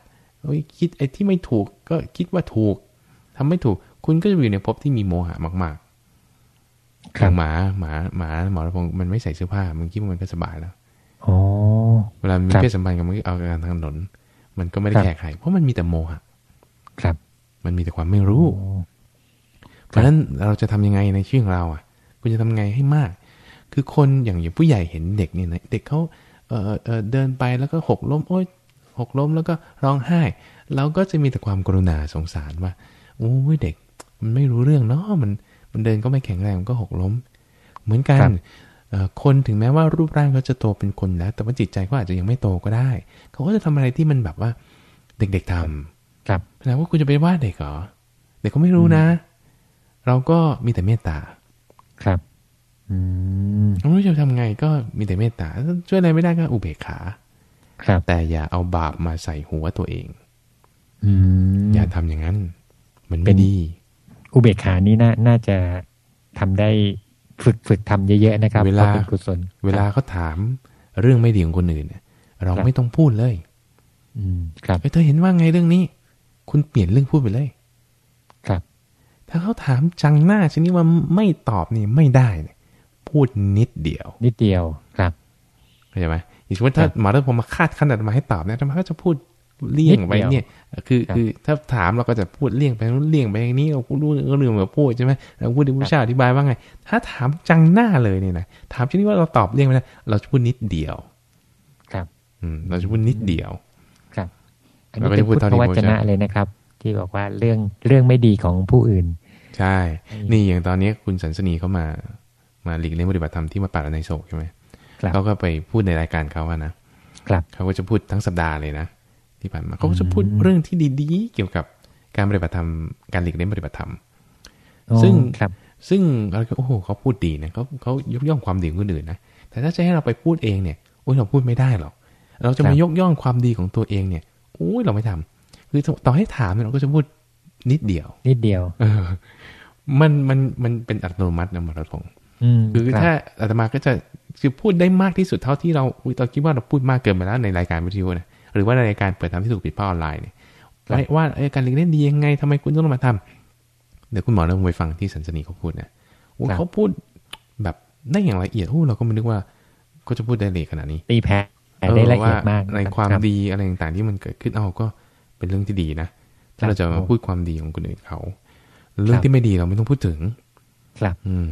โอ้ยคิดไอ้ที่ไม่ถูกก็คิดว่าถูกทำไม่ถูก คุณก็จะอยู่ในภพที่มีโมหะมาก ๆครับหมาหมาหมาหมอระพงมันไม่ใส่เสื้อผ้า มันคิดว่ามันก็สบายแล้วอ๋อเวลามีเพศสัมพันธ์กับมันเอาการทางถนน มันก็ไม่ได้แคร์ใครเพราะมันมีแต่โมหะ ครับ มันมีแต่ความไม่รู้ เพราะฉะนั้นเราจะทำยังไงในชีวิตของเราอะ คุณจะทำไงให้มาก คือคนอย่างอย่างผู้ใหญ่เห็นเด็กเนี่ยเด็กเขาเออเออเดินไปแล้วก็หกล้มโอ้ยหกล้มแล้วก็ร้องไห้เราก็จะมีแต่ความกรุณาสงสารว่าโอ้ยเด็ก มันไม่รู้เรื่องเนาะมัน มันเดินก็ไม่แข็งแรงมันก็หกล้ม เหมือนกันคนถึงแม้ว่ารูปร่างเขาจะโตเป็นคนแล้ว แต่ว่าจิตใจก็อาจจะยังไม่โตก็ได้ เขาก็จะทำอะไรที่มันแบบว่า เด็กๆทำครับแปลว่าคุณจะไปว่าเด็กเหรอเด็กก็ไม่รู้นะ เราก็มีแต่เมตตาครับ อืมเราไม่รู้จะทำไงก็มีแต่เมตตาช่วยอะไรไม่ได้ก็อุเบกขา ครับ แต่อย่าเอาบาปมาใส่หัวตัวเอง อืมอย่าทำอย่างนั้น มันไม่ดี อุเบกขานี่น่าน่าจะทำได้ฝึกฝึกทำเยอะๆนะครับเวลาเป็นกุศล เวลาเขาถามเรื่องไม่ดีของคนอื่นเนี่ยเราไม่ต้องพูดเลย อืม ครับเธอเห็นว่าไงเรื่องนี้ คุณเปลี่ยนเรื่องพูดไปเลย ครับ ถ้าเขาถามจังหน้าชนิดว่าไม่ตอบนี่ไม่ได้พูดนิดเดียว นิดเดียวครับเข้าใจไหมอย่างเช่นถ้าหมอถ้าผมมาคาดขั้นมาให้ตอบเนี่ยทำไมเขาจะพูด เลี่ยงไปเนี่ยคือคือถ้าถามเราก็จะพูดเลี่ยงไปนู้นเลี่ยงไปอย่างนี้เราพูดรู้เรื่องแบบพูดใช่ไหมเราพูดที่ผู้ชาอธิบายว่าไง ถ้าถามจังหน้าเลยเนี่ยนะถามชนิดว่าเราตอบเลี่ยงไปได้เราจะพูดนิดเดียว ครับ อืมเราจะพูดนิดเดียว ครับ อันนี้เป็นพุทธวจนะเลยนะครับ ที่บอกว่าเรื่องเรื่องไม่ดีของผู้อื่น ใช่ นี่อย่างตอนนี้คุณสันสนีเขามามาหลีกเลี่ยงปฏิบัติธรรมที่มาป่าในโศกใช่ไหมเขาก็ไปพูดในรายการเขาอะนะครับเขาก็จะพูดทั้งสัปดาห์เลยนะ ที่ผ่านมาเขาก็จะพูดเรื่องที่ดีๆ เกี่ยวกับการปฏิบัติธรรมการหลีกเลี่ยงปฏิบัติธรรมซึ่งซึ่งเราก็โอ้โหเขาพูดดีนะเขาเขายกย่องความดีของคนอื่นนะแต่ถ้าจะให้เราไปพูดเองเนี่ยโอ้ยเราพูดไม่ได้หรอกเราจะมายกย่องความดีของตัวเองเนี่ยโอ้ยเราไม่ทำคือต่อให้ถามเราก็จะพูดนิดเดียว นิดเดียว เออ มันมันมันเป็นอัตโนมัตินะมาราธงคือถ้าอาตมาก็จะคือพูดได้มากที่สุดเท่าที่เราตอนคิดว่าเราพูดมากเกินไปแล้วในรายการวิทยุนะ หรือว่าในรายการเปิดทำที่ถูกปิดผ้าออนไลน์เนี่ยว่าการเรียนเล่นดียังไงทำไมคุณต้องมาทำเดี๋ยวคุณหมอเราไปฟังที่สันสนีเขาพูดนะเขาพูดแบบได้อย่างละเอียดโอ้เราก็ไม่นึกว่าก็จะพูดได้ละเอียดขนาดนี้ตีแพ้ได้ละเอียดมากในความดีอะไรต่างๆที่มันเกิดขึ้นเอาก็เป็นเรื่องที่ดีนะถ้าเราจะมาพูดความดีของคนอื่นเขา เรื่องที่ไม่ดีเราไม่ต้องพูดถึง ครับอืม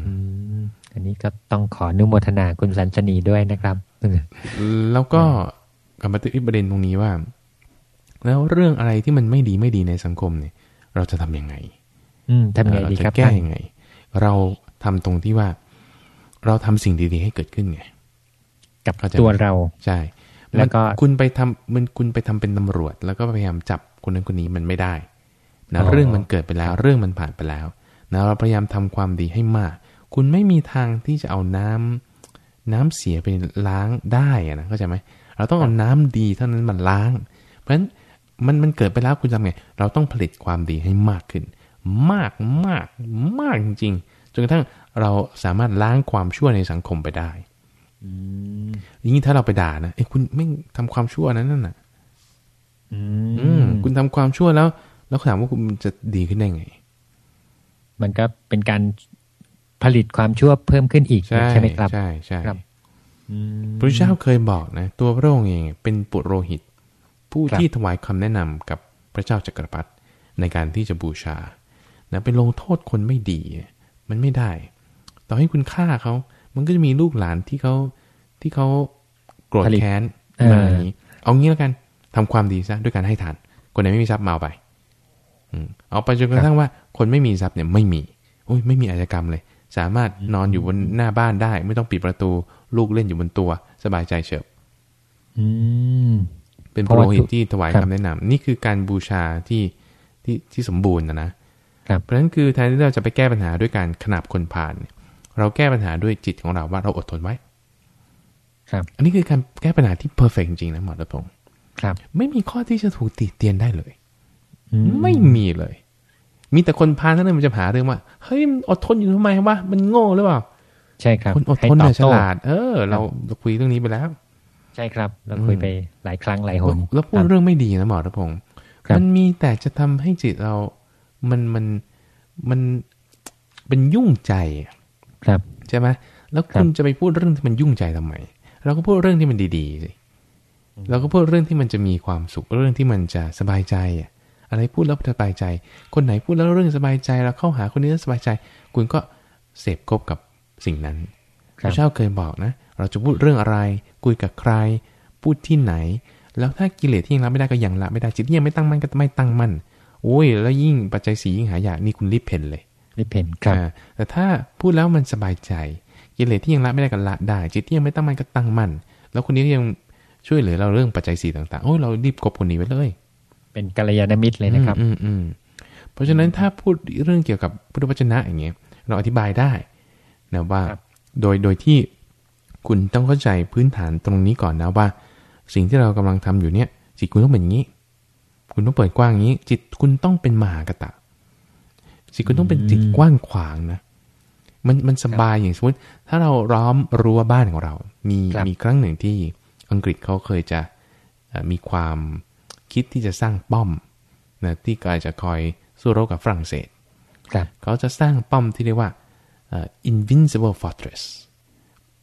อันนี้ก็ต้องขออนุโมทนาคุณสันสนีด้วยนะครับ แล้วก็ กลับมาที่ประเด็นตรงนี้ว่า แล้วเรื่องอะไรที่มันไม่ดีไม่ดีในสังคมเนี่ย เราจะทํำยังไง อืมทำยังไงดีครับแก้ยังไง เราทำตรงที่ว่า เราทำสิ่งดีๆให้เกิดขึ้นไง กับตัวเราใช่แล้วก็คุณไปทำมันคุณไปทำเป็นตำรวจ แล้วก็พยายามจับคนนั้นคนนี้มันไม่ได้นะเรื่องมันเกิดไปแล้ว เรื่องมันผ่านไปแล้วนะเราพยายามทำความดีให้มาก คุณไม่มีทางที่จะเอาน้น้ำเสียไปล้างได้อะนะเข้าใจไหม เราต้องเอาน้ำดีเท่านั้นมาล้าง เพราะฉะนั้นมันมันเกิดไปแล้วคุณทำไง เราต้องผลิตความดีให้มากขึ้น มากมากมากจริงๆจนกระทั่งเราสามารถล้างความชั่วในสังคมไปได้อย่างนี้ถ้าเราไปด่านะเอ้คุณไม่ทำความชั่วนั้นน่ะ อืมคุณทำความชั่วแล้ว แล้วถามว่าคุณจะดีขึ้นได้ไง มันก็เป็นการผลิตความชั่วเพิ่มขึ้นอีกใช่ไหมครับ ใช่ใช่ พระเจ้าเคยบอกนะ ตัวพระองค์เองเป็นปุโรหิต ผู้ที่ถวายคำแนะนำกับพระเจ้าจักรพรรดิในการที่จะบูชานะไปลงโทษคนไม่ดี มันไม่ได้ ต่อให้คุณฆ่าเขา มันก็จะมีลูกหลานที่เขาที่เขาโกรธแค้นมาอย่างนี้เอางี้แล้วกันทำความดีซะด้วยการให้ทาน คนไหนไม่มีทรัพย์มาเอาไปเอาไปจนกระทั่งว่า คนไม่มีทรัพย์เนี่ยไม่มีโอ้ยไม่มีอาชญากรรมเลย สามารถนอนอยู่บนหน้าบ้านได้ ไม่ต้องปิดประตู ลูกเล่นอยู่บนตัว สบายใจเฉิบเป็นโปรหิตที่ถวายคำแนะนำนี่คือการบูชาที่ที่ที่สมบูรณ์นะนะเพราะฉะนั้นคือแทนที่เราจะไปแก้ปัญหาด้วยการขนาบคนผ่านเราแก้ปัญหาด้วยจิตของเราว่าเราอดทนไว้ ครับ อันนี้คือการแก้ปัญหาที่เพอร์เฟกจริงๆนะหมอรัพงศ์ครับ ไม่มีข้อที่จะถูกติเตียนได้เลย ไม่มีเลย มีแต่คนพาลเท่านั้นมันจะหาเรื่องว่าเฮ้ยอดทนอยู่ทำไมวะมันโง่หรือเปล่าใช่ครับคนอดทนเนี่ยฉลาด เออ เราเราคุยเรื่องนี้ไปแล้ว ใช่ครับ เราคุยไปหลายครั้งหลายหนแล้วพูดเรื่องไม่ดีนะหมอรัพงศ์มันมีแต่จะทำให้จิตเรา มันมันมันเป็นยุ่งใจครับใช่ไหมแล้วคุณจะไปพูดเรื่องที่มันยุ่งใจทำไมเราก็พูดเรื่องที่มันดีๆสิเราก็พูดเรื่องที่มันจะมีความสุขเรื่องที่มันจะสบายใจอะ อะไรพูดแล้วสบายใจ คนไหนพูดแล้วเรื่องสบายใจเราเข้าหาคนนี้แล้วสบายใจ คุณก็เสพกบกับสิ่งนั้นพระเจ้าเคยบอกนะ เราจะพูดเรื่องอะไร คุยกับใคร พูดที่ไหน แล้วถ้ากิเลสที่ยังละไม่ได้ก็ยังละไม่ได้จิตที่ยังไม่ตั้งมั่นก็ไม่ตั้งมั่นโอ้ย แล้วยิ่งปัจจัยสียิ่งหายากนี่คุณรีบเพนเลยรีบเพนครับแต่ถ้าพูดแล้วมันสบายใจกิเลสที่ยังละไม่ได้ก็ละได้ จิตที่ยังไม่ตั้งมั่นก็ตั้งมั่นแล้วคนนี้ยังช่วยเหลือเราเรื่องปัจจัยสี่ต่างๆโอ้เรารีบกบคนนี้ไว้เลย เป็นกัลยาณมิตรเลยนะครับอืมอืมเพราะฉะนั้นถ้าพูดเรื่องเกี่ยวกับพุทธวจนะอย่างเงี้ยเราอธิบายได้นะว่าโดยโดยที่คุณต้องเข้าใจพื้นฐานตรงนี้ก่อนนะว่า สิ่งที่เรากำลังทำอยู่เนี่ยจิตคุณต้องเป็นอย่างนี้ คุณต้องเปิดกว้างอย่างนี้ จิตคุณต้องเป็นมหากตะจิตคุณต้องเป็นจิตกว้างขวางนะมันมันสบายอย่างสมมติถ้าเราร้อมรั้วบ้านของเรา มีมีครั้งหนึ่งที่อังกฤษเขาเคยจะมีความ คิดที่จะสร้างป้อมนะที่กายจะคอยสู้รบกับฝรั่งเศสเขาจะสร้างป้อมที่เรียกว่า invincible fortress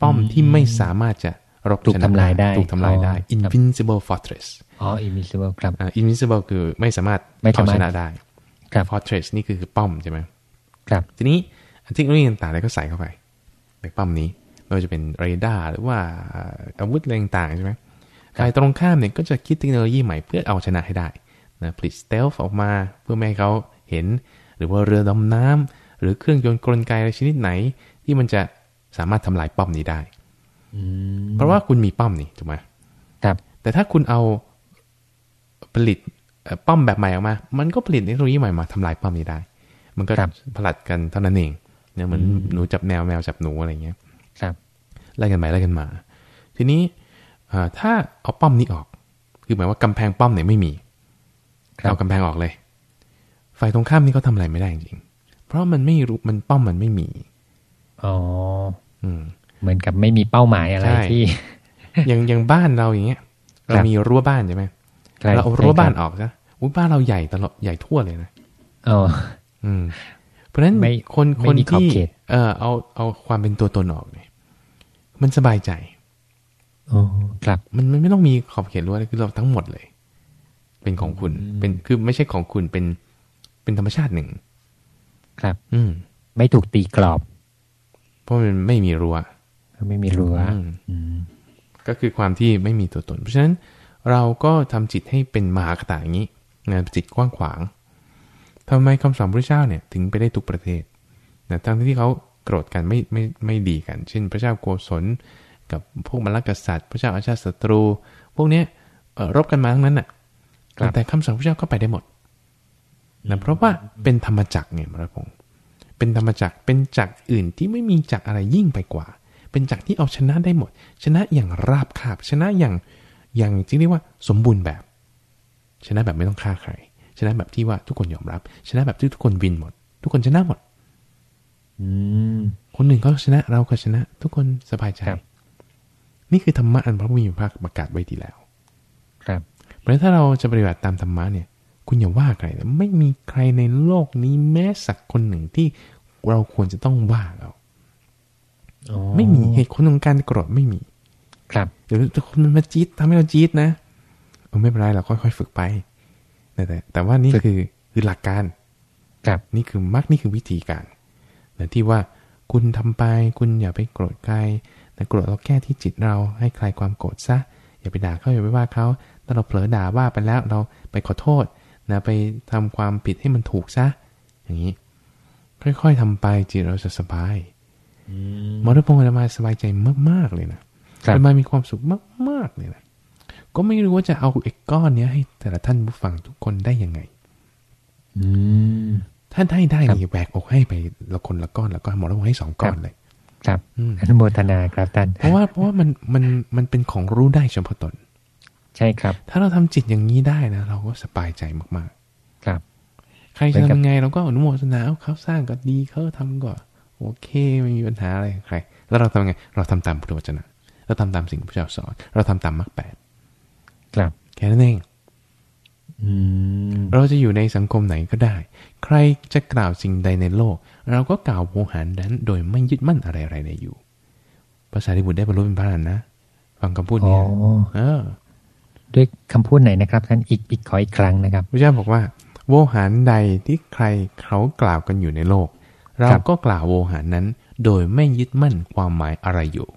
ป้อมที่ไม่สามารถจะรบถูกทำลายได้ถูกทำลายได้ invincible fortress อ๋อ invincible ครับ invincible คือไม่สามารถเอาชนะได้ fortress นี่คือป้อมใช่ไหมครับ ทีนี้เทคโนโลยีต่างๆอะไรก็ใส่เข้าไปในป้อมนี้ไม่ว่าจะเป็นเรดาร์หรือว่าอาวุธอะไรต่างๆใช่ไหม ฝ่ายตรงข้ามเนี่ยก็จะคิดเทคโนโลยีใหม่เพื่อเอาชนะให้ได้นะผลิต stealth ออกมาเพื่อไม่ให้เขาเห็น หรือว่าเรือดำน้ำหรือเครื่องยนต์กลไกอะไรชนิดไหน ที่มันจะสามารถทำลายป้อมนี้ได้เพราะว่าคุณมีป้อมนี่ถูกไหมครับ แต่ถ้าคุณเอาผลิตป้อมแบบใหม่ออกมา มันก็ผลิตเทคโนโลยีใหม่มาทำลายป้อมนี้ได้ มันก็ผลัดกันเท่านั้นเองเนี่ยเหมือนหนูจับแนวแมวจับหนูอะไรเงี้ยครับไล่กันไปไล่กันมา ทีนี้ ถ้าเอาป้อมนี้ออก คือหมายว่ากำแพงป้อมเนี่ยไม่มีเอากำแพงออกเลย ฝ่ายตรงข้ามนี่เขาทาอะไรไม่ได้จริงเพราะมันไม่รู้มันป้อมมันไม่มีอ๋ออืม เหมือนกับไม่มีเป้าหมายอะไรที่อย่างอย่างบ้านเราอย่างเงี้ยเรามีรั้วบ้านใช่ไหมเราเอารั้วบ้านออกซะอุ้บ้านเราใหญ่ตลอดใหญ่ทั่วเลยนะอ๋ออืม เพราะฉะนั้นคนคนที่เออเอาเอาความเป็นตัวตนออกเนี่ยมันสบายใจอ๋อ ครับมันมันไม่ต้องมีขอบเขตรั้วอะไรคือเราทั้งหมดเลย เป็นของคุณ เป็นคือไม่ใช่ของคุณเป็นเป็นธรรมชาติหนึ่ง ครับ อืม ไม่ถูกตีกรอบ เพราะมันไม่มีรั้วไม่มีรั้วก็คือความที่ไม่มีตัวตน เพราะฉะนั้นเราก็ทำจิตให้เป็นมหากตาอย่างนี้งานจิตกว้างขวางทำไมคำสอนพระเจ้าเนี่ย ถึงไปได้ทุกประเทศนะทั้งที่เขาโกรธกันไม่ไม่ไม่ดีกัน เช่น พระเจ้าโกศล กับพวกมรรคกษัตริย์ พระเจ้าอาชาติศัตรู พวกเนี้ยรบกันมาทั้งนั้นน่ะแต่คำสอนพระเจ้าก็ไปได้หมดนะเพราะว่าเป็นธรรมจักรไงพระพงศ์เป็นธรรมจักรเป็นจักรอื่นที่ไม่มีจักรอะไรยิ่งไปกว่า เป็นจักรที่เอาชนะได้หมด ชนะอย่างราบคาบ ชนะอย่างอย่างที่เรียกว่าสมบูรณ์แบบ ชนะแบบไม่ต้องฆ่าใคร ชนะแบบที่ว่าทุกคนยอมรับ ชนะแบบที่ทุกคนวินหมด ทุกคนชนะหมดคนหนึ่งก็ชนะเราก็ชนะ ทุกคนสบายใจ นี่คือธรรมะอันพระผู้มีพระภาคประกาศไว้ดีแล้ว ครับเพราะถ้าเราจะปฏิบัติตามธรรมะเนี่ย คุณอย่าว่าใครเลยไม่มีใครในโลกนี้แม้สักคนหนึ่งที่เราควรจะต้องว่าเราไม่มีเหตุผลของการโกรธไม่มี ครับเดี๋ยวคนมันมาจี๊ดทำให้เราจี๊ดนะเออไม่เป็นไรเราค่อยๆฝึกไปแต่แต่แต่ว่านี่คือคือหลักการ ครับนี่คือมักนี่คือวิธีการแต่ที่ว่าคุณทำไป คุณอย่าไปโกรธใคร แต่โกรธเราแก้ที่จิตเราให้คลายความโกรธซะ อย่าไปด่าเขาอย่าไปว่าเขาถ้าเราเผลอด่าว่าไปแล้วเราไปขอโทษนะไปทำความผิดให้มันถูกซะ อย่างนี้ ค่อยๆทำไปจิตเราจะสบายมรดพงศ์อามาสบายใจมากๆเลยนะอามามีความสุขมากๆเลยนะก็ไม่รู้ว่าจะเอาเอกก้อนเนี้ยให้แต่ละท่านผู้ฟังทุกคนได้ยังไงท่านได้ได้มีแหวกอกให้ไปละคนละก้อนแล้วก็หมอรพงให้สองก้อนเลย ครับอนุโมทนาครับท่าน เพราะว่าเพราะว่ามันมันมันเป็นของรู้ได้เฉพาะตน ใช่ครับ ถ้าเราทำจิตอย่างนี้ได้นะ เราก็สบายใจมากๆ ครับ ใครจะทำไงเราก็อนุโมทนาเขาสร้างก็ดีเขาทำก็โอเคไม่มีปัญหาอะไรใคร แล้วเราทำไง เราทำตามพุทธวจนะ เราทำตามสิ่งพระเจ้าสอน เราทำตามมรรคแปดครับแค่นั้นเอง เราจะอยู่ในสังคมไหนก็ได้ ใครจะกล่าวสิ่งใดในโลก เราก็กล่าวโวหารนั้น โดยไม่ยึดมั่นอะไรๆในอยู่ ภาษาที่บุตรได้บรรลุเป็นพระอรหันต์นะ ฟังคำพูดนี้เออ ด้วยคำพูดไหนนะครับท่านอีกอีกขออีกครั้งนะครับพระเจ้าบอกว่า โวหารใดที่ใครเขากล่าวกันอยู่ในโลก เราก็กล่าวโวหารนั้น โดยไม่ยึดมั่นความหมายอะไรอยู่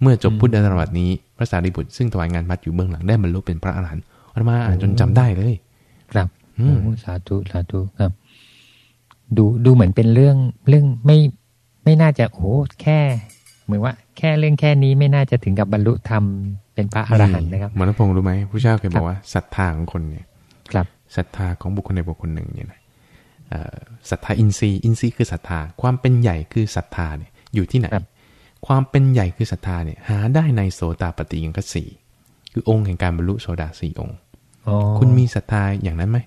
เมื่อจบพุทธธรรมนี้พระสารีบุตรซึ่งถวายงานพัดอยู่เบื้องหลังได้บรรลุเป็นพระอรหันต์ อามาอ่านจนจำได้เลย ครับโอ้สาธุสาธุครับ ดูดูเหมือนเป็นเรื่องเรื่องไม่ไม่น่าจะโอ้แค่ เหมือนว่า แค่เรื่องแค่นี้ไม่น่าจะถึงกับบรรลุธรรมเป็นพระอรหันต์นะครับมรพงศ์รู้ไหมผู้เจ้าเคยบอกว่าศรัทธาของคนเนี่ย ครับศรัทธาของบุคคลในบุคคลหนึ่งเนี่ยนะศรัทธาอินทรีย์อินทรีย์คือศรัทธา ความเป็นใหญ่คือศรัทธาเนี่ยอยู่ที่ไหน ความเป็นใหญ่คือศรัทธาเนี่ยหาได้ในโสตาปฏิยังคสีคือองค์แห่งการบรรลุโสดาสี่องค์ คุณมีศรัทธาอย่างนั้นไหม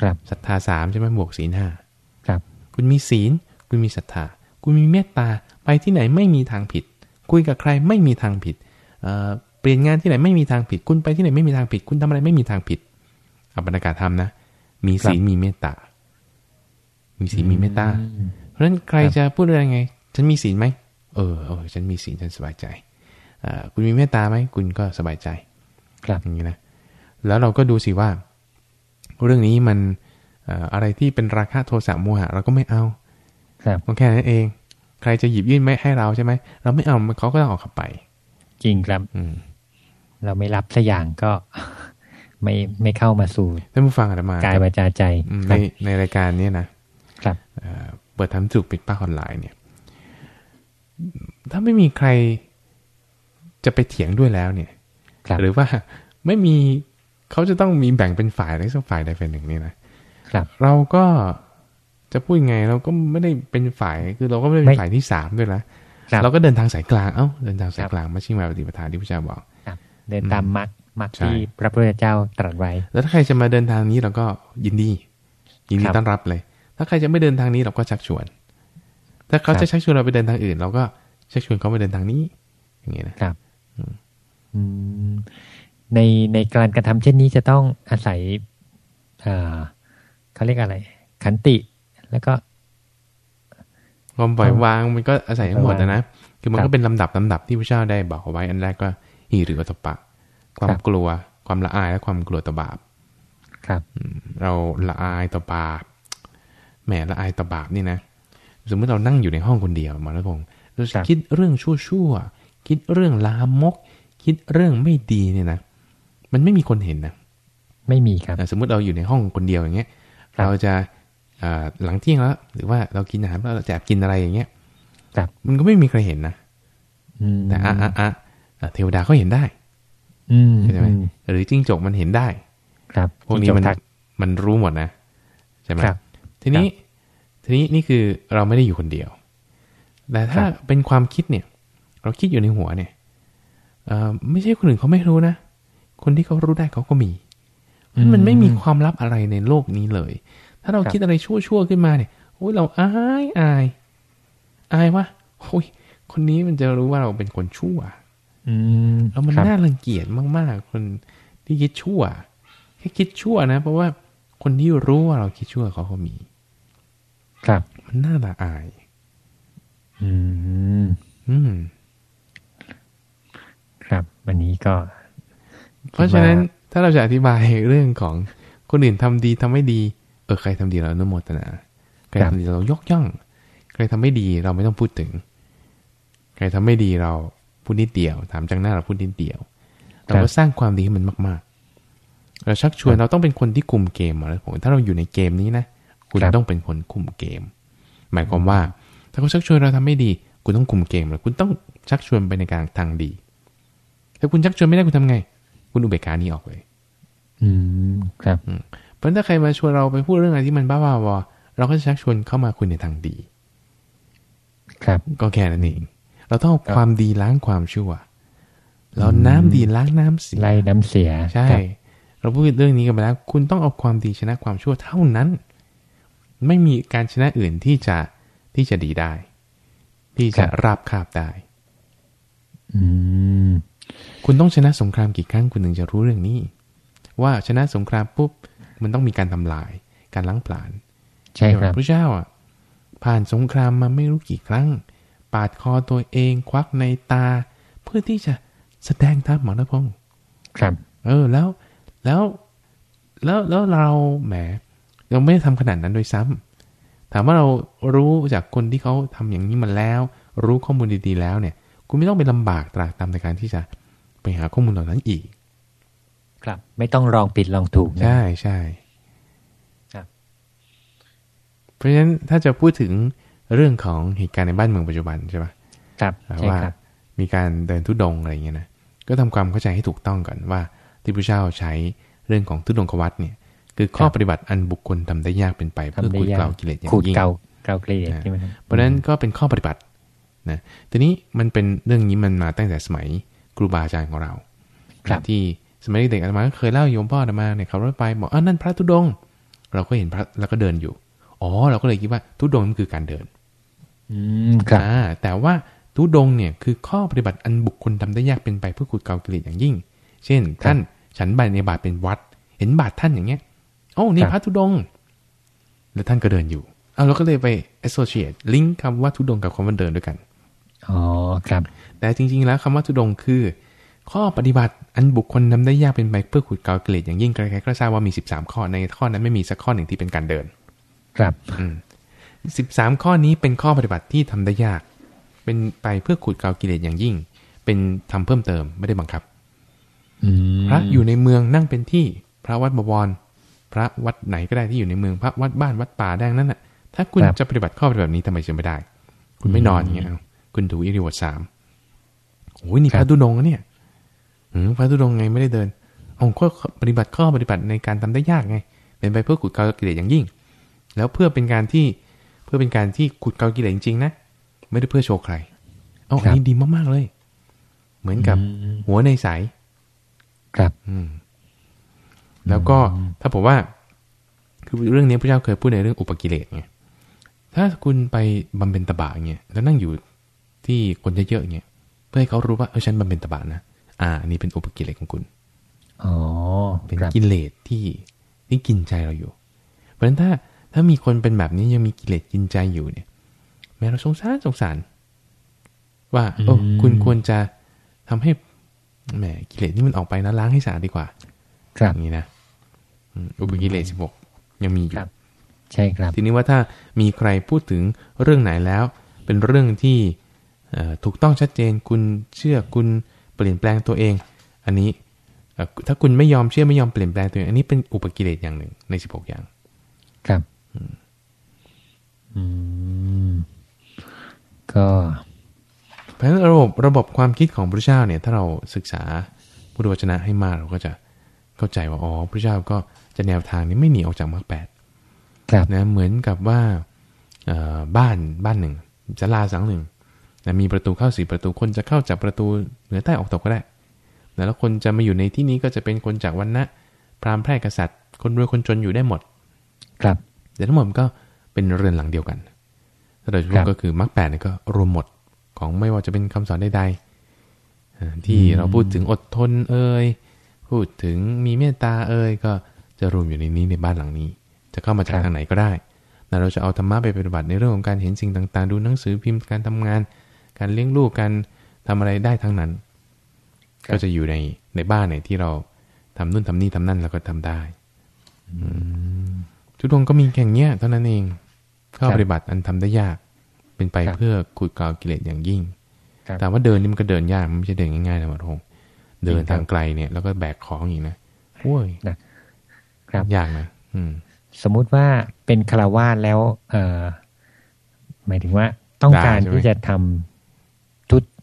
ครับศรัทธาสามใช่ไหมบวกศีลห้าครับ คุณมีศีล คุณมีศรัทธา คุณมีเมตตาไปที่ไหนไม่มีทางผิด คุยกับใครไม่มีทางผิดเปลี่ยนงานที่ไหนไม่มีทางผิด คุณไปที่ไหนไม่มีทางผิด คุณทำอะไรไม่มีทางผิดเอาบรรยากาศทำนะ มีศีลมีเมตตา มีศีลมีเมตตา เพราะฉะนั้นใครจะพูดอะไรไง ฉันมีศีลไหมเออเออฉันมีศีลฉันสบายใจคุณมีเมตตาไหมคุณก็สบายใจ ครับอย่างนี้นะ แล้วเราก็ดูสิว่า เรื่องนี้มันอะไรที่เป็นราคะโทสะโมหะ เราก็ไม่เอาครับก็แค่นั้นเอง ใครจะหยิบยื่นไม่ให้เราใช่ไหมเราไม่เอาเขาก็ต้องออกขับไป จริงครับ อืเราไม่รับสัอย่างก็ไม่ไม่เข้ามาสู่ท่านผู้ฟังอาตมากายวาจาใจในในรายการนี้นะครับเปิดทำจุกปิดป้าออนไลน์เนี่ย ถ้าไม่มีใครจะไปเถียงด้วยแล้วเนี่ย หรือว่าไม่มี เขาจะต้องมีแบ่งเป็นฝ่ายอะไรสักฝ่ายใดฝ่ายหนึ่งนี่นะครับ เราก็จะพูดไงเราก็ไม่ได้เป็นฝ่ายคือเราก็ไม่ได้เป็นฝ่ายที่สามด้วยนะเราก็เดินทางสายกลางเอ้าเดินทางสายกลางมาชิงมาปฏิปทาที่พระเจ้าบอกเดินตามมรรคมรรคที่พระพุทธเจ้าตรัสไว้ แล้วถ้าใครจะมาเดินทางนี้เราก็ยินดี ยินดีต้อนรับเลย ถ้าใครจะไม่เดินทางนี้เราก็ชักชวน ถ้าเขาจะชักชวนเราไปเดินทางอื่น เราก็ชักชวนเขาไปเดินทางนี้ อย่างเงี้ยนะครับอืม ในในการกระทำเช่นนี้จะต้องอาศัยเขาเรียกอะไร ขันติแล้วก็ความปล่อยวางมันก็อาศัยทั้งหมดนะคือมันก็เป็นลำดับลำดับที่พระเจ้าได้บอกเอาไว้อันแรกก็หิหรือวัตปะ ความกลัว ความละอายและความกลัวต่อบาป ครับเราละอายต่อบาปแหมละอายต่อบาปนี่นะสมมติเรานั่งอยู่ในห้องคนเดียวมาแล้วพงเราคิดเรื่องชั่วๆคิดเรื่องลามก คิดเรื่องไม่ดีเนี่ยนะ มันไม่มีคนเห็นนะไม่มีครับสมมุติเราอยู่ในห้องคนเดียวอย่างเงี้ย เราจะหลังเที่ยงแล้วหรือว่าเรากินอาหารเราจะกินอะไรอย่างเงี้ยมันก็ไม่มีใครเห็นนะแต่อะอะอะเทวดาเขาเห็นได้ใช่ไหมหรือจิ้งจกมันเห็นได้ ครับ พวกนี้มันมันรู้หมดนะใช่ไหมทีนี้ ทีนี้นี่คือเราไม่ได้อยู่คนเดียว แต่ถ้าเป็นความคิดเนี่ย เราคิดอยู่ในหัวเนี่ยไม่ใช่คนอื่นเขาไม่รู้นะ คนที่เขารู้ได้เขาก็มี มันไม่มีความลับอะไรในโลกนี้เลย ถ้าเราคิดอะไรชั่วๆขึ้นมาเนี่ยโอ้ยเราอายอายอายว่าโอ้ยคนนี้มันจะรู้ว่าเราเป็นคนชั่วแล้วมันน่ารังเกียจมากๆ คนที่คิดชั่วแค่คิดชั่วนะ เพราะว่าคนที่รู้ว่าเราคิดชั่วเขาก็มี ครับ มันน่าละอาย อืม อืม ครับ วันนี้ก็ เพราะฉะนั้นถ้าเราจะอธิบายเรื่องของคนอื่นทำดีทำไม่ดี เออใครทำดีเราอนโมทนาใครทำดีเรายกย่อง ใครทำไม่ดีเราไม่ต้องพูดถึง ใครทำไม่ดีเราพูดนิดเดียว ถามจังหน้าเราพูดนิดเดียวเราก็สร้างความดีให้มันมากๆ เราชักชวนเราต้องเป็นคนที่คุมเกมอะไรผมถ้าเราอยู่ในเกมนี้นะคุณต้องเป็นคนคุมเกม หมายความว่า ถ้าเขาชักชวนเราทำไม่ดี คุณต้องคุมเกมเลยคุณต้องชักชวนไปในการทางดี ถ้าคุณชักชวนไม่ได้คุณทำไง คุณอุเบกขานี้ออกเลย อืมครับเพราะถ้าใครมาชวนเราไปพูดเรื่องอะไรที่มันบ้าๆวอเราก็จะชักชวนเข้ามาคุยในทางดี ครับ ก็แค่นั้นเองเราต้องเอาความดีล้างความชั่วเราน้ำดีล้างน้ำเสียไล่น้ำเสียใช่ เราพูดเรื่องนี้กันไปแล้ว คุณต้องเอาความดีชนะความชั่วเท่านั้น ไม่มีการชนะอื่นที่จะที่จะดีได้ ที่จะราบคาบได้ อืม คุณต้องชนะสงครามกี่ครั้งคุณถึงจะรู้เรื่องนี้ ว่าชนะสงครามปุ๊บมันต้องมีการทำลาย การล้างผลาญใช่ครับพระเจ้าอะผ่านสงครามมาไม่รู้กี่ครั้ง ปาดคอตัวเองควักในตา เพื่อที่จะแสดงทัพหมอรัพงศ์ครับ เออแล้วแล้วแล้วแล้วเราแหมเราไม่ได้ทำขนาดนั้นโดยซ้ำถามว่าเรารู้จากคนที่เขาทำอย่างนี้มาแล้ว รู้ข้อมูลดีๆแล้วเนี่ย คุณไม่ต้องไปลำบากตรากตามในการที่จะ ไปหาข้อมูลเหล่านั้นอีก ครับ ไม่ต้องลองผิดลองถูกใช่ใช่ครับเพราะฉะนั้นถ้าจะพูดถึงเรื่องของเหตุการณ์ในบ้านเมืองปัจจุบันใช่ไหมครับว่ามีการเดินทุดงอะไรอย่างเงี้ยนะก็ทำความเข้าใจให้ถูกต้องก่อนว่า ที่พระเจ้าใช้เรื่องของทุดงควัตเนี่ย คือข้อปฏิบัติอันบุคคลทำได้ยากเป็นไปเพื่อขุดเกลากิเลสอย่างยิ่งเกาเกากิเลสใช่ไหมเพราะนั้นก็เป็นข้อปฏิบัตินะทีนี้มันเป็นเรื่องนี้มันมาตั้งแต่สมัยค รูบาอาจารย์ของเราที่สมัยเด็กอาตมาก็เคยเล่าโยมพ่ออาตมาเนี่ยขับรถไปบอกอ่านั่นพระทุดง เราก็เห็นพระแล้วก็เดินอยู่ อ๋อ เราก็เลยคิดว่าทุดงนั่นคือการเดิน อืมครับแต่ว่าทุดงเนี่ยคือข้อปฏิบัติอันบุคคลทำได้ยากเป็นไปเพื่อขุดเกากิเลสอย่างยิ่ง เช่น ท่านฉันบาในบาทเป็นวัด เห็นบาทท่านอย่างเงี้ยโอ้นี่พระทุดง แล้วท่านก็เดินอยู่เอาเราก็เลยไป associate ลิงก์คำว่าทุดงกับคำว่าเดินด้วยกัน อ๋อครับ แต่จริง ๆ แล้วคำว่าทุดงคือ ข้อปฏิบัติอันบุคคลทาได้ยากเป็นไปเพื่อขุดเกากิเลสอย่างยิ่งใครๆก็ทราบว่ามี 13 ข้อในข้อนั้นไม่มีสักข้อหนึ่งที่เป็นการเดิน ครับอืมสิบสามข้อนี้เป็นข้อปฏิบัติที่ทำได้ยาก เป็นไปเพื่อขุดเกากิเลสอย่างยิ่ง เป็นทำเพิ่มเติมไม่ได้บังคับพระอยู่ในเมืองนั่งเป็นที่ พระวัดบวร พระวัดไหนก็ได้ที่อยู่ในเมืองพระวัดบ้านวัดป่าแดงนั้นน่ะ ถ้าคุณจะปฏิบัติข้อปฏิบัตินี้ทำไมจะไม่ได้ คุณไม่นอนอย่างเงี้ย คุณถูอิริวัตสามโอ้ยนี่พระดุดงเนี่ยพระดุดงไงไม่ได้เดินองข้อปฏิบัติข้อปฏิบัติในการทำได้ยากไง เป็นไปเพื่อขุดเกากิเลสอย่างยิ่ง แล้วเพื่อเป็นการที่พื่อเป็นการที่ขุดเกากิเลสจริงๆนะไม่ได้เพื่อโชว์ใครเอาอันนี้ดีมากๆเลย เหมือนกับหัวในใสครับอืมแล้วก็ถ้าผมว่า คือเรื่องนี้พระเจ้าเคยพูดในเรื่องอุปกิเลสไงถ้าคุณไปบำเพ็ญตบะเงี้ยแล้วนั่งอยู่ ที่คนเยอะๆเงี้ยเพื่อให้เขารู้ว่าเออฉันบำเพ็ญตบะนะ อ่าอันนี้เป็นอุปกิเลสของคุณอ๋อเป็นกิเลสที่ที่กินใจเราอยู่ เพราะฉะนั้นถ้าถ้ามีคนเป็นแบบนี้ยังมีกิเลสกินใจอยู่เนี่ย แม้เราสงสารสงสาร ว่าโอ้คุณควรจะทำให้แหมกิเลสนี่มันออกไปนะล้างให้สะอาดดีกว่า ครับอย่างนี้นะอุปกิเลสสิบหกยังมีอยู่ใช่ครับ ทีนี้ว่าถ้ามีใครพูดถึงเรื่องไหนแล้ว เป็นเรื่องที่ ถูกต้องชัดเจนคุณเชื่อคุณเปลี่ยนแปลงตัวเอง อันนี้ถ้าคุณไม่ยอมเชื่อไม่ยอมเปลี่ยนแปลงตัวเอง อันนี้เป็นอุปกิเลสอย่างหนึ่งในสิบหกอย่าง ครับก็เพราะฉะนั้นระบบระบบความคิดของพระเจ้าเนี่ย ถ้าเราศึกษาพุทธวจนะให้มากเราก็จะเข้าใจว่าอ๋อพระเจ้าก็จะแนวทางนี้ไม่หนีออกจากมรรคแปดนะเหมือนกับว่าบ้านบ้านหนึ่งศาลาสังหนึ่ง นะมีประตูเข้าสี่ประตูคนจะเข้าจากประตูเหนือใต้ออกตกก็ได้แล้วคนจะมาอยู่ในที่นี้ก็จะเป็นคนจากวันนะพราหมณ์แพร่กษัตริย์ คนรวยคนจนอยู่ได้หมด ครับแต่ทั้งหมดก็เป็นเรือนหลังเดียวกันโดยเฉพาะก็คือมรรคแปดนี่ก็รวมหมดของไม่ว่าจะเป็นคำสอนใดๆที่เราพูดถึงอดทนเอ่ยพูดถึงมีเมตตาเอ่ยก็จะรวมอยู่ในนี้ในบ้านหลังนี้ จะเข้ามาจากทางไหนก็ได้แต่เราจะเอาธรรมะไปปฏิบัติในเรื่องของการเห็นสิ่งต่างๆ ดูหนังสือพิมพ์การทำงาน การเลี้ยงลูกการทำอะไรได้ทั้งนั้น ก็จะอยู่ในในบ้านไหนที่เราทำนู่นทำนี่ทำนั่นแล้วก็ทำได้ทุกดวงก็มีแค่เนี้ยเท่านั้นเองเข้าปฏิบัติอันทำได้ยาก เป็นไปเพื่อขุดกาวกิเลสอย่างยิ่งแต่ว่าเดินนี่มันก็เดินยากมันไม่ใช่เดินง่ายๆนะหมดงเดินทางไกลเนี่ยแล้วก็แบกของอีกนะโอ้ยครับยากนะอืม สมมุติว่าเป็นคารวาสแล้ว เอ่อหมายถึงว่าต้องการที่จะทำ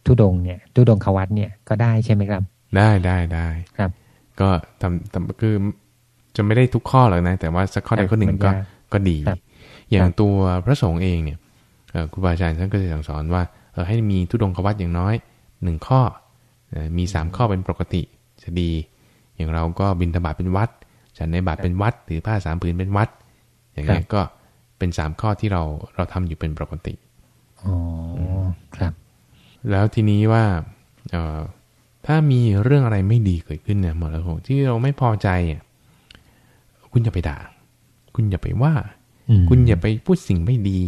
ทุทุดงเนี่ยทุดงขวัตเนี่ยก็ได้ใช่ไหมครับ ได้ได้ได้ครับ ก็ทำทำคือจะไม่ได้ทุกข้อหรอกนะ แต่ว่าสักข้อใดข้อหนึ่งก็ก็ดี อย่างตัวพระสงฆ์เองเนี่ยครูบาอาจารย์ท่านก็จะสั่งสอนว่าให้มีทุดงขวัตอย่างน้อยหนึ่งข้อมีสามข้อเป็นปกติจะดี อย่างเราก็บินธบาตเป็นวัดฉันในบาตเป็นวัดหรือผ้าสามผืนเป็นวัด อย่างนี้ก็เป็นสามข้อที่เราเราทำอยู่เป็นปกติอ๋อครับ แล้วทีนี้ว่าเอ่อถ้ามีเรื่องอะไรไม่ดีเกิดขึ้นเนี่ยหมดแล้วที่เราไม่พอใจอะคุณอย่าไปด่า คุณอย่าไปว่า คุณอย่าไปพูดสิ่งไม่ดี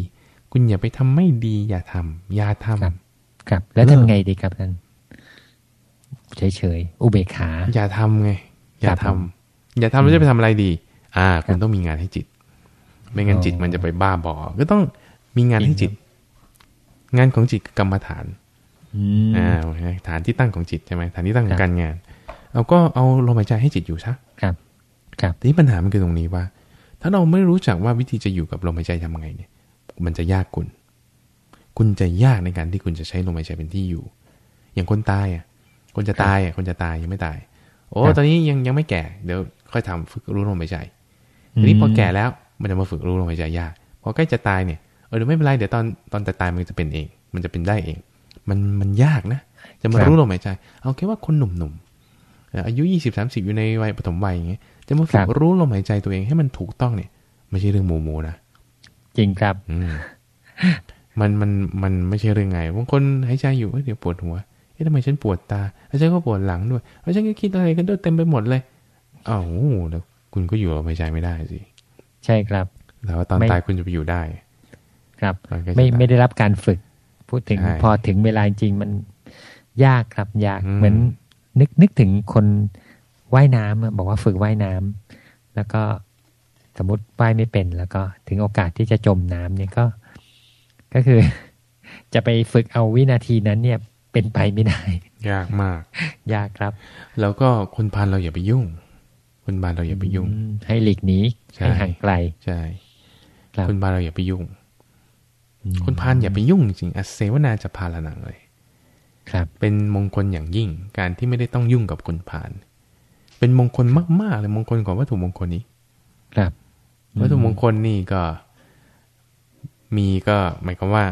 คุณอย่าไปทำไม่ดี อย่าทำอย่าทำครับครับแล้วทำไงดีครับท่านเฉยๆอุเบกขา อย่าทำไง อย่าทำอย่าทำแล้วจะไปทำอะไรดี อ่า คุณต้องมีงานให้จิต ไม่งั้นจิตมันจะไปบ้าบอ ก็ต้องมีงานให้จิต งานของจิตกรรมฐาน อ่าฐานที่ตั้งของจิตใช่ไหมฐานที่ตั้งของการงาน เอาก็เอาลมหายใจให้จิตอยู่ซะครับ ครับทีนี้ปัญหามันคือตรงนี้ว่า ถ้าเราไม่รู้จักว่าวิธีจะอยู่กับลมหายใจทำยังไงเนี่ย มันจะยากคุณ คุณจะยากในการที่คุณจะใช้ลมหายใจเป็นที่อยู่ อย่างคนตายอะ คนจะตายอะคนจะตายยังไม่ตาย โอ้ตอนนี้ยังยังไม่แก่เดี๋ยวค่อยทำฝึกรู้ลมหายใจทีนี้พอแก่แล้วมันจะมาฝึกรู้ลมหายใจยากพอใกล้จะตายเนี่ยเออเดี๋ยวไม่เป็นไรเดี๋ยวตอนตอนจะตายมันจะเป็นเอง มันจะเป็นได้เอง มันมันยากนะ จะมารู้ลมหายใจ เอาแค่ว่าคนหนุ่มๆอายุยี่สิบสามสิบอยู่ในวัยปฐมวัยอย่างเงี้ยจะมาฝึกรู้ลมหายใจตัวเองให้มันถูกต้องเนี่ย ไม่ใช่เรื่องโมโมนะจริงครับอืมันมันมันไม่ใช่เรื่องไงบางคนหายใจอยู่เดี๋ยวปวดหัวเอ๊ะทำไมฉันปวดตาแล้วฉันก็ปวดหลังด้วยแล้วฉันก็คิดอะไรกันด้วยเต็มไปหมดเลยอ้าวแล้วคุณก็อยู่ไม่ใจไม่ได้สิใช่ครับแล้วตอนตายคุณจะไปอยู่ได้ ครับไม่ไม่ได้รับการฝึก พูดถึงพอถึงเวลาจริงมันยากครับ ยากเหมือน นึกนึกถึงคนว่ายน้ำบอกว่าฝึกว่ายน้ำแล้วก็สมมติว่ายไม่เป็น แล้วก็ถึงโอกาสที่จะจมน้ำเนี่ยก็ ก็คือ จะไปฝึกเอาวินาทีนั้นเนี่ยเป็นไปไม่ได้ ยากมาก ยากครับ แล้วก็คนพานเราอย่าไปยุ่งคนพานเราอย่าไปยุ่ง ให้หลีกหนีให้ห่างไกลใช่คนพานเราอย่าไปยุ่ง คนพานอย่าไปยุ่งจริงอเสวนาจะพาละนังเลย ครับ เป็นมงคลอย่างยิ่ง การที่ไม่ได้ต้องยุ่งกับคนพาน เป็นมงคลมากๆเลยมงคลกว่าวัตถุมงคลนี้ ครับวัตถุมงคลนี่ก็ มีก็หมายความว่า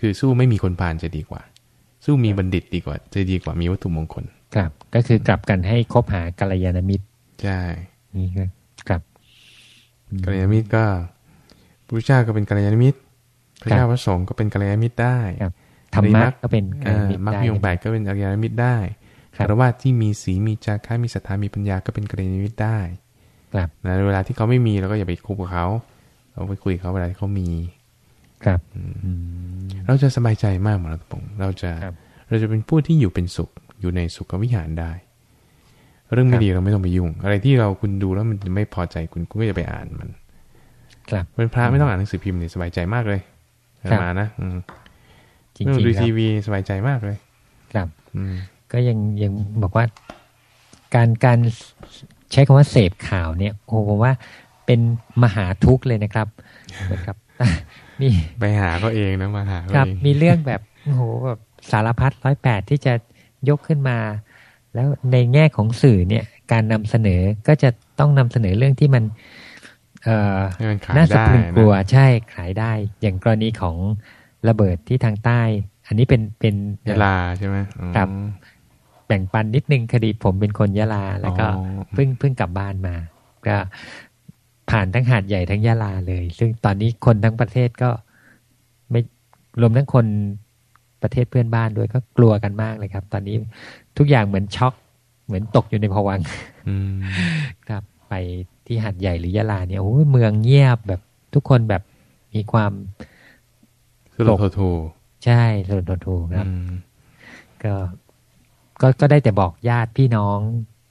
คือสู้ไม่มีคนพานจะดีกว่า สู้มีบัณฑิตดีกว่า จะดีกว่ามีวัตถุมงคล ครับ ก็คือกลับกันให้คบหากัลยาณมิตรใช่นี่ก็ครับกัลยาณมิตรก็พระเจ้าก็เป็นกัลยาณมิตร พระเจ้าพระสงฆ์ก็เป็นกัลยาณมิตรได้ธรรมะก็เป็นกัลยาณมิตรได้มรรคมีองค์แปดก็เป็นกัลยาณมิตรได้คารวะที่มีศีมีจาระมีศรัทธามีปัญญาก็เป็นกัลยาณมิตรได้ครับในเวลาที่เขาไม่มีเราก็อย่าไปคุยกับเขาเราไปคุยกับเขาเวลาที่เขามี ครับเราจะสบายใจมากหมดแล้วผมเราจะเราจะเป็นผู้ที่อยู่เป็นสุขอยู่ในสุขวิหารได้ เรื่องไม่ดีเราไม่ต้องไปยุ่ง อะไรที่เราคุณดูแล้วมันไม่พอใจคุณคุณก็จะไปอ่านมัน ครับเป็นพระไม่ต้องอ่านหนังสือพิมพ์นี่สบายใจมากเลย มานะจริงๆดูทีวีสบายใจมากเลย ครับอืก็ยังยังบอกว่า การการใช้คำว่าเสพข่าวเนี่ยโอ้ผมว่าเป็นมหาทุกข์เลยนะครับนะครับนี่ไปหาก็เองนะมาหาครับ มีเรื่องแบบโอ้โหแบบสารพัดร้อยแปดที่จะยกขึ้นมา แล้วในแง่ของสื่อเนี่ย การนำเสนอก็จะต้องนำเสนอเรื่องที่มันเอ่อ น่าสะพรึงกลัวใช่ขายได้ อย่างกรณีของระเบิดที่ทางใต้ อันนี้เป็นเป็นยะลาใช่ไหมครับแบ่งปันนิดนึงคดีผมเป็นคนยะลา แล้วก็เพิ่งเพิ่งกลับบ้านมา ก็ผ่านทั้งหาดใหญ่ทั้งยะลาเลย ซึ่งตอนนี้คนทั้งประเทศก็ไม่รวมทั้งคนประเทศเพื่อนบ้านด้วยก็กลัวกันมากเลยครับ ตอนนี้ทุกอย่างเหมือนช็อก เหมือนตกอยู่ในภวังครับ ไป ที่หาดใหญ่หรือยะลาเนี่ยโอ้ยเมืองเงียบแบบทุกคนแบบมีความสลดโทใช่สลดโทครับก็ก็ก็ได้แต่บอกญาติพี่น้อง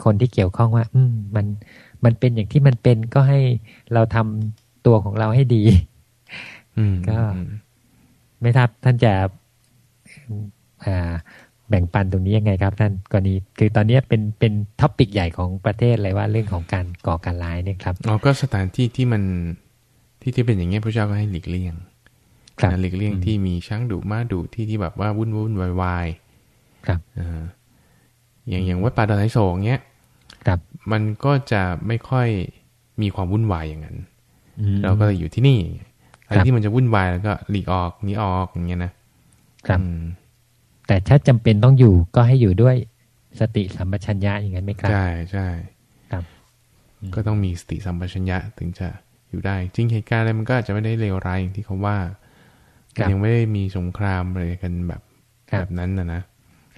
คนที่เกี่ยวข้องว่า อืมมันมันเป็นอย่างที่มันเป็นก็ให้เราทำตัวของเราให้ดีก็ ไม่ทับท่านจะ แบ่งปันตรงนี้ยังไงครับท่านกรณีคือตอนนี้เป็นเป็นท็อปิกใหญ่ของประเทศเลยว่าเรื่องของการก่อการร้ายเนี่ยครับอ๋อก็สถานที่ที่มันที่ที่เป็นอย่างเงี้ยพระเจ้าก็ให้หลีกเลี่ยงหลีกเลี่ยงที่มีช้างดุม้าดุที่ที่แบบว่าวุ่นวุ่นวายวายครับอ่าอย่างอย่างวัดป่าดอนไทโศกเงี้ยครับมันก็จะไม่ค่อยมีความวุ่นวายอย่างนั้นเราก็เลยอยู่ที่นี่อะไรที่มันจะวุ่นวายแล้วก็หลีกออกหนีออกอย่างเงี้ยนะครับ แต่ถ้าจำเป็นต้องอยู่ก็ให้อยู่ด้วยสติสัมปชัญญะอย่างนั้นไหมครับ ใช่ใช่ครับ ก็ต้องมีสติสัมปชัญญะถึงจะอยู่ได้ จริงเหตุการณ์อะไรมันก็อาจจะไม่ได้เลวร้ายอย่างที่เขาว่ายังไม่ได้มีสงครามอะไรกันแบบแบบนั้นนะนะ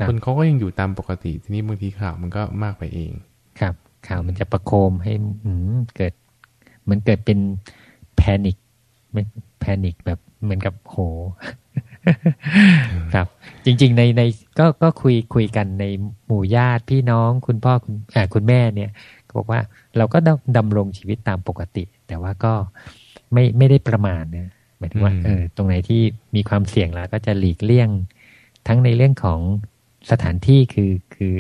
คนเขาก็ยังอยู่ตามปกติ ทีนี้บางทีข่าวมันก็มากไปเอง ครับ ข่าวมันจะประโคมให้เกิด เหมือนเกิดเป็นแพนิคแพนิคแบบเหมือนกับโห ครับ จริง ๆ ในในก็ก็คุยคุยกันในหมู่ญาติพี่น้องคุณพ่อคุณอ่าคุณแม่เนี่ยบอกว่าเราก็ดำรงชีวิตตามปกติ แต่ว่าก็ไม่ไม่ได้ประมาทนะหมายถึงว่าเออตรงไหนที่มีความเสี่ยงแล้วก็จะหลีกเลี่ยง ทั้งในเรื่องของสถานที่คือคือ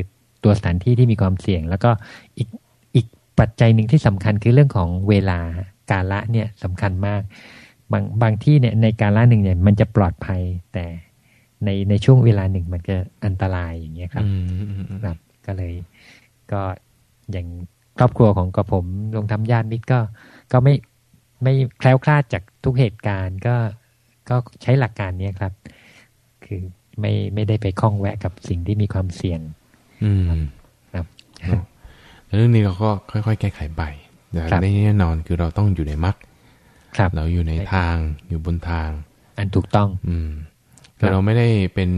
ตัวสถานที่ที่มีความเสี่ยง แล้วก็อีกอีกปัจจัยหนึ่งที่สำคัญคือเรื่องของเวลากาละเนี่ยสำคัญมาก บางบางที่เนี่ยในกาละหนึ่งเนี่ยมันจะปลอดภัยแต่ในในช่วงเวลาหนึ่งมันจะอันตรายอย่างเงี้ยครับครับ ก็เลย ก็อย่างครอบครัวของกระผมลงทำญาติมิตรก็ก็ไม่ไม่แคล้วคลาดจากทุกเหตุการณ์ก็ก็ใช้หลักการนี้ครับ คือไม่ไม่ได้ไปคล้องแวะกับสิ่งที่มีความเสี่ยง อืมครับเรื่องนี้เราก็ค่อยๆ แก้ไขไปแต่แน่นอนคือเราต้องอยู่ในมรรค เราอยู่ในทางอยู่บนทาง อันถูกต้อง อืมแต่เราไม่ได้เป็น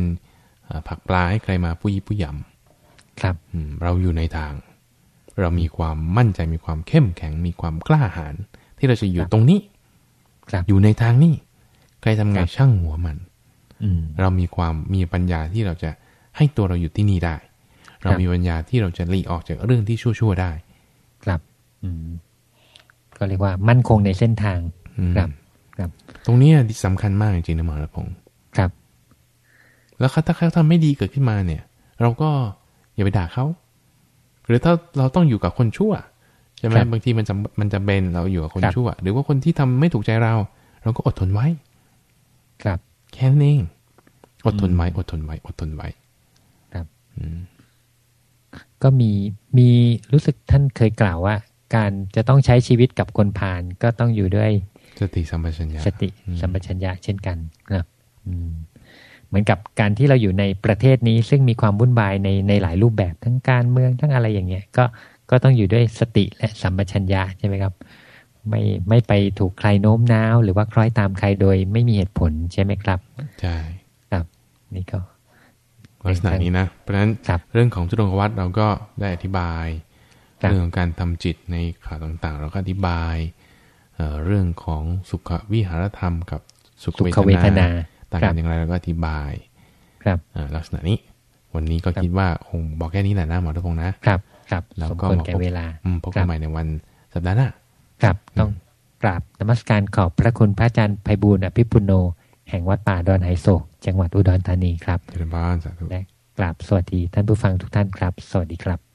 ผักปลาให้ใครมาผู้ยี่ผู้ยำครับเราอยู่ในทาง เรามีความมั่นใจมีความเข้มแข็ง มีความกล้าหาญที่เราจะอยู่ตรงนี้อยู่ในทางนี้ใครทำไงช่างหัวมันเรามีความมีปัญญาที่เราจะให้ตัวเราอยู่ที่นี่ได้ เรามีปัญญาที่เราจะหลีออกจากเรื่องที่ชั่วๆได้ ครับ อืมก็เรียกว่ามั่นคงในเส้นทาง ครับครับ ตรงนี้สำคัญมากจริงๆนะหมอระพงศ์ครับ แล้วถ้าเขาทำไม่ดีเกิดขึ้นมาเนี่ย เราก็อย่าไปด่าเขาหรือถ้าเราต้องอยู่กับคนชั่วใช่ไหมบางทีมันจะมันจะเป็นเราอยู่กับคนชั่ว หรือว่าคนที่ทำไม่ถูกใจเรา เราก็อดทนไว้ ครับแค่นั้นเองอดทนไว้อดทนไว้อดทนไว้ ครับก็มีมีรู้สึกท่านเคยกล่าวว่า การจะต้องใช้ชีวิตกับคนผ่านก็ต้องอยู่ด้วย สติสัมปชัญญะสติสัมปชัญญะเช่นกันครับเหมือนกับการที่เราอยู่ในประเทศนี้ ซึ่งมีความวุ่นวายในในหลายรูปแบบทั้งการเมืองทั้งอะไรอย่างเงี้ย ก็ก็ต้องอยู่ด้วยสติและสัมปชัญญะใช่ไหมครับ ไม่ไม่ไปถูกใครโน้มน้าว หรือว่าคล้อยตามใครโดยไม่มีเหตุผลใช่ไหมครับใช่ครับ นี่ก็ลักษณะนี้นะ เพราะฉะนั้นเรื่องของจุดงวัดเราก็ได้อธิบาย เรื่องของการทำจิตในข่าวต่างๆ เราก็อธิบาย เรื่องของสุขวิหารธรรมกับสุขเวทนาต่างกันอย่างไรเราก็อธิบาย ครับลักษณะนี้ วันนี้ก็คิดว่าคงบอกแค่นี้แหละนะหมอทุกพงศ์นะครับ ครับแล้วก็มาพบพบกันใหม่ในวันสัปดาห์หน้าครับ ต้องกราบนมัสการขอบพระคุณพระอาจารย์ไพบูลอภิปุโน แห่งวัดป่าดอนไหโศก จังหวัดอุดรธานีครับเจริญพรสาธุและกราบสวัสดีท่านผู้ฟังทุกท่านครับ สวัสดีครับ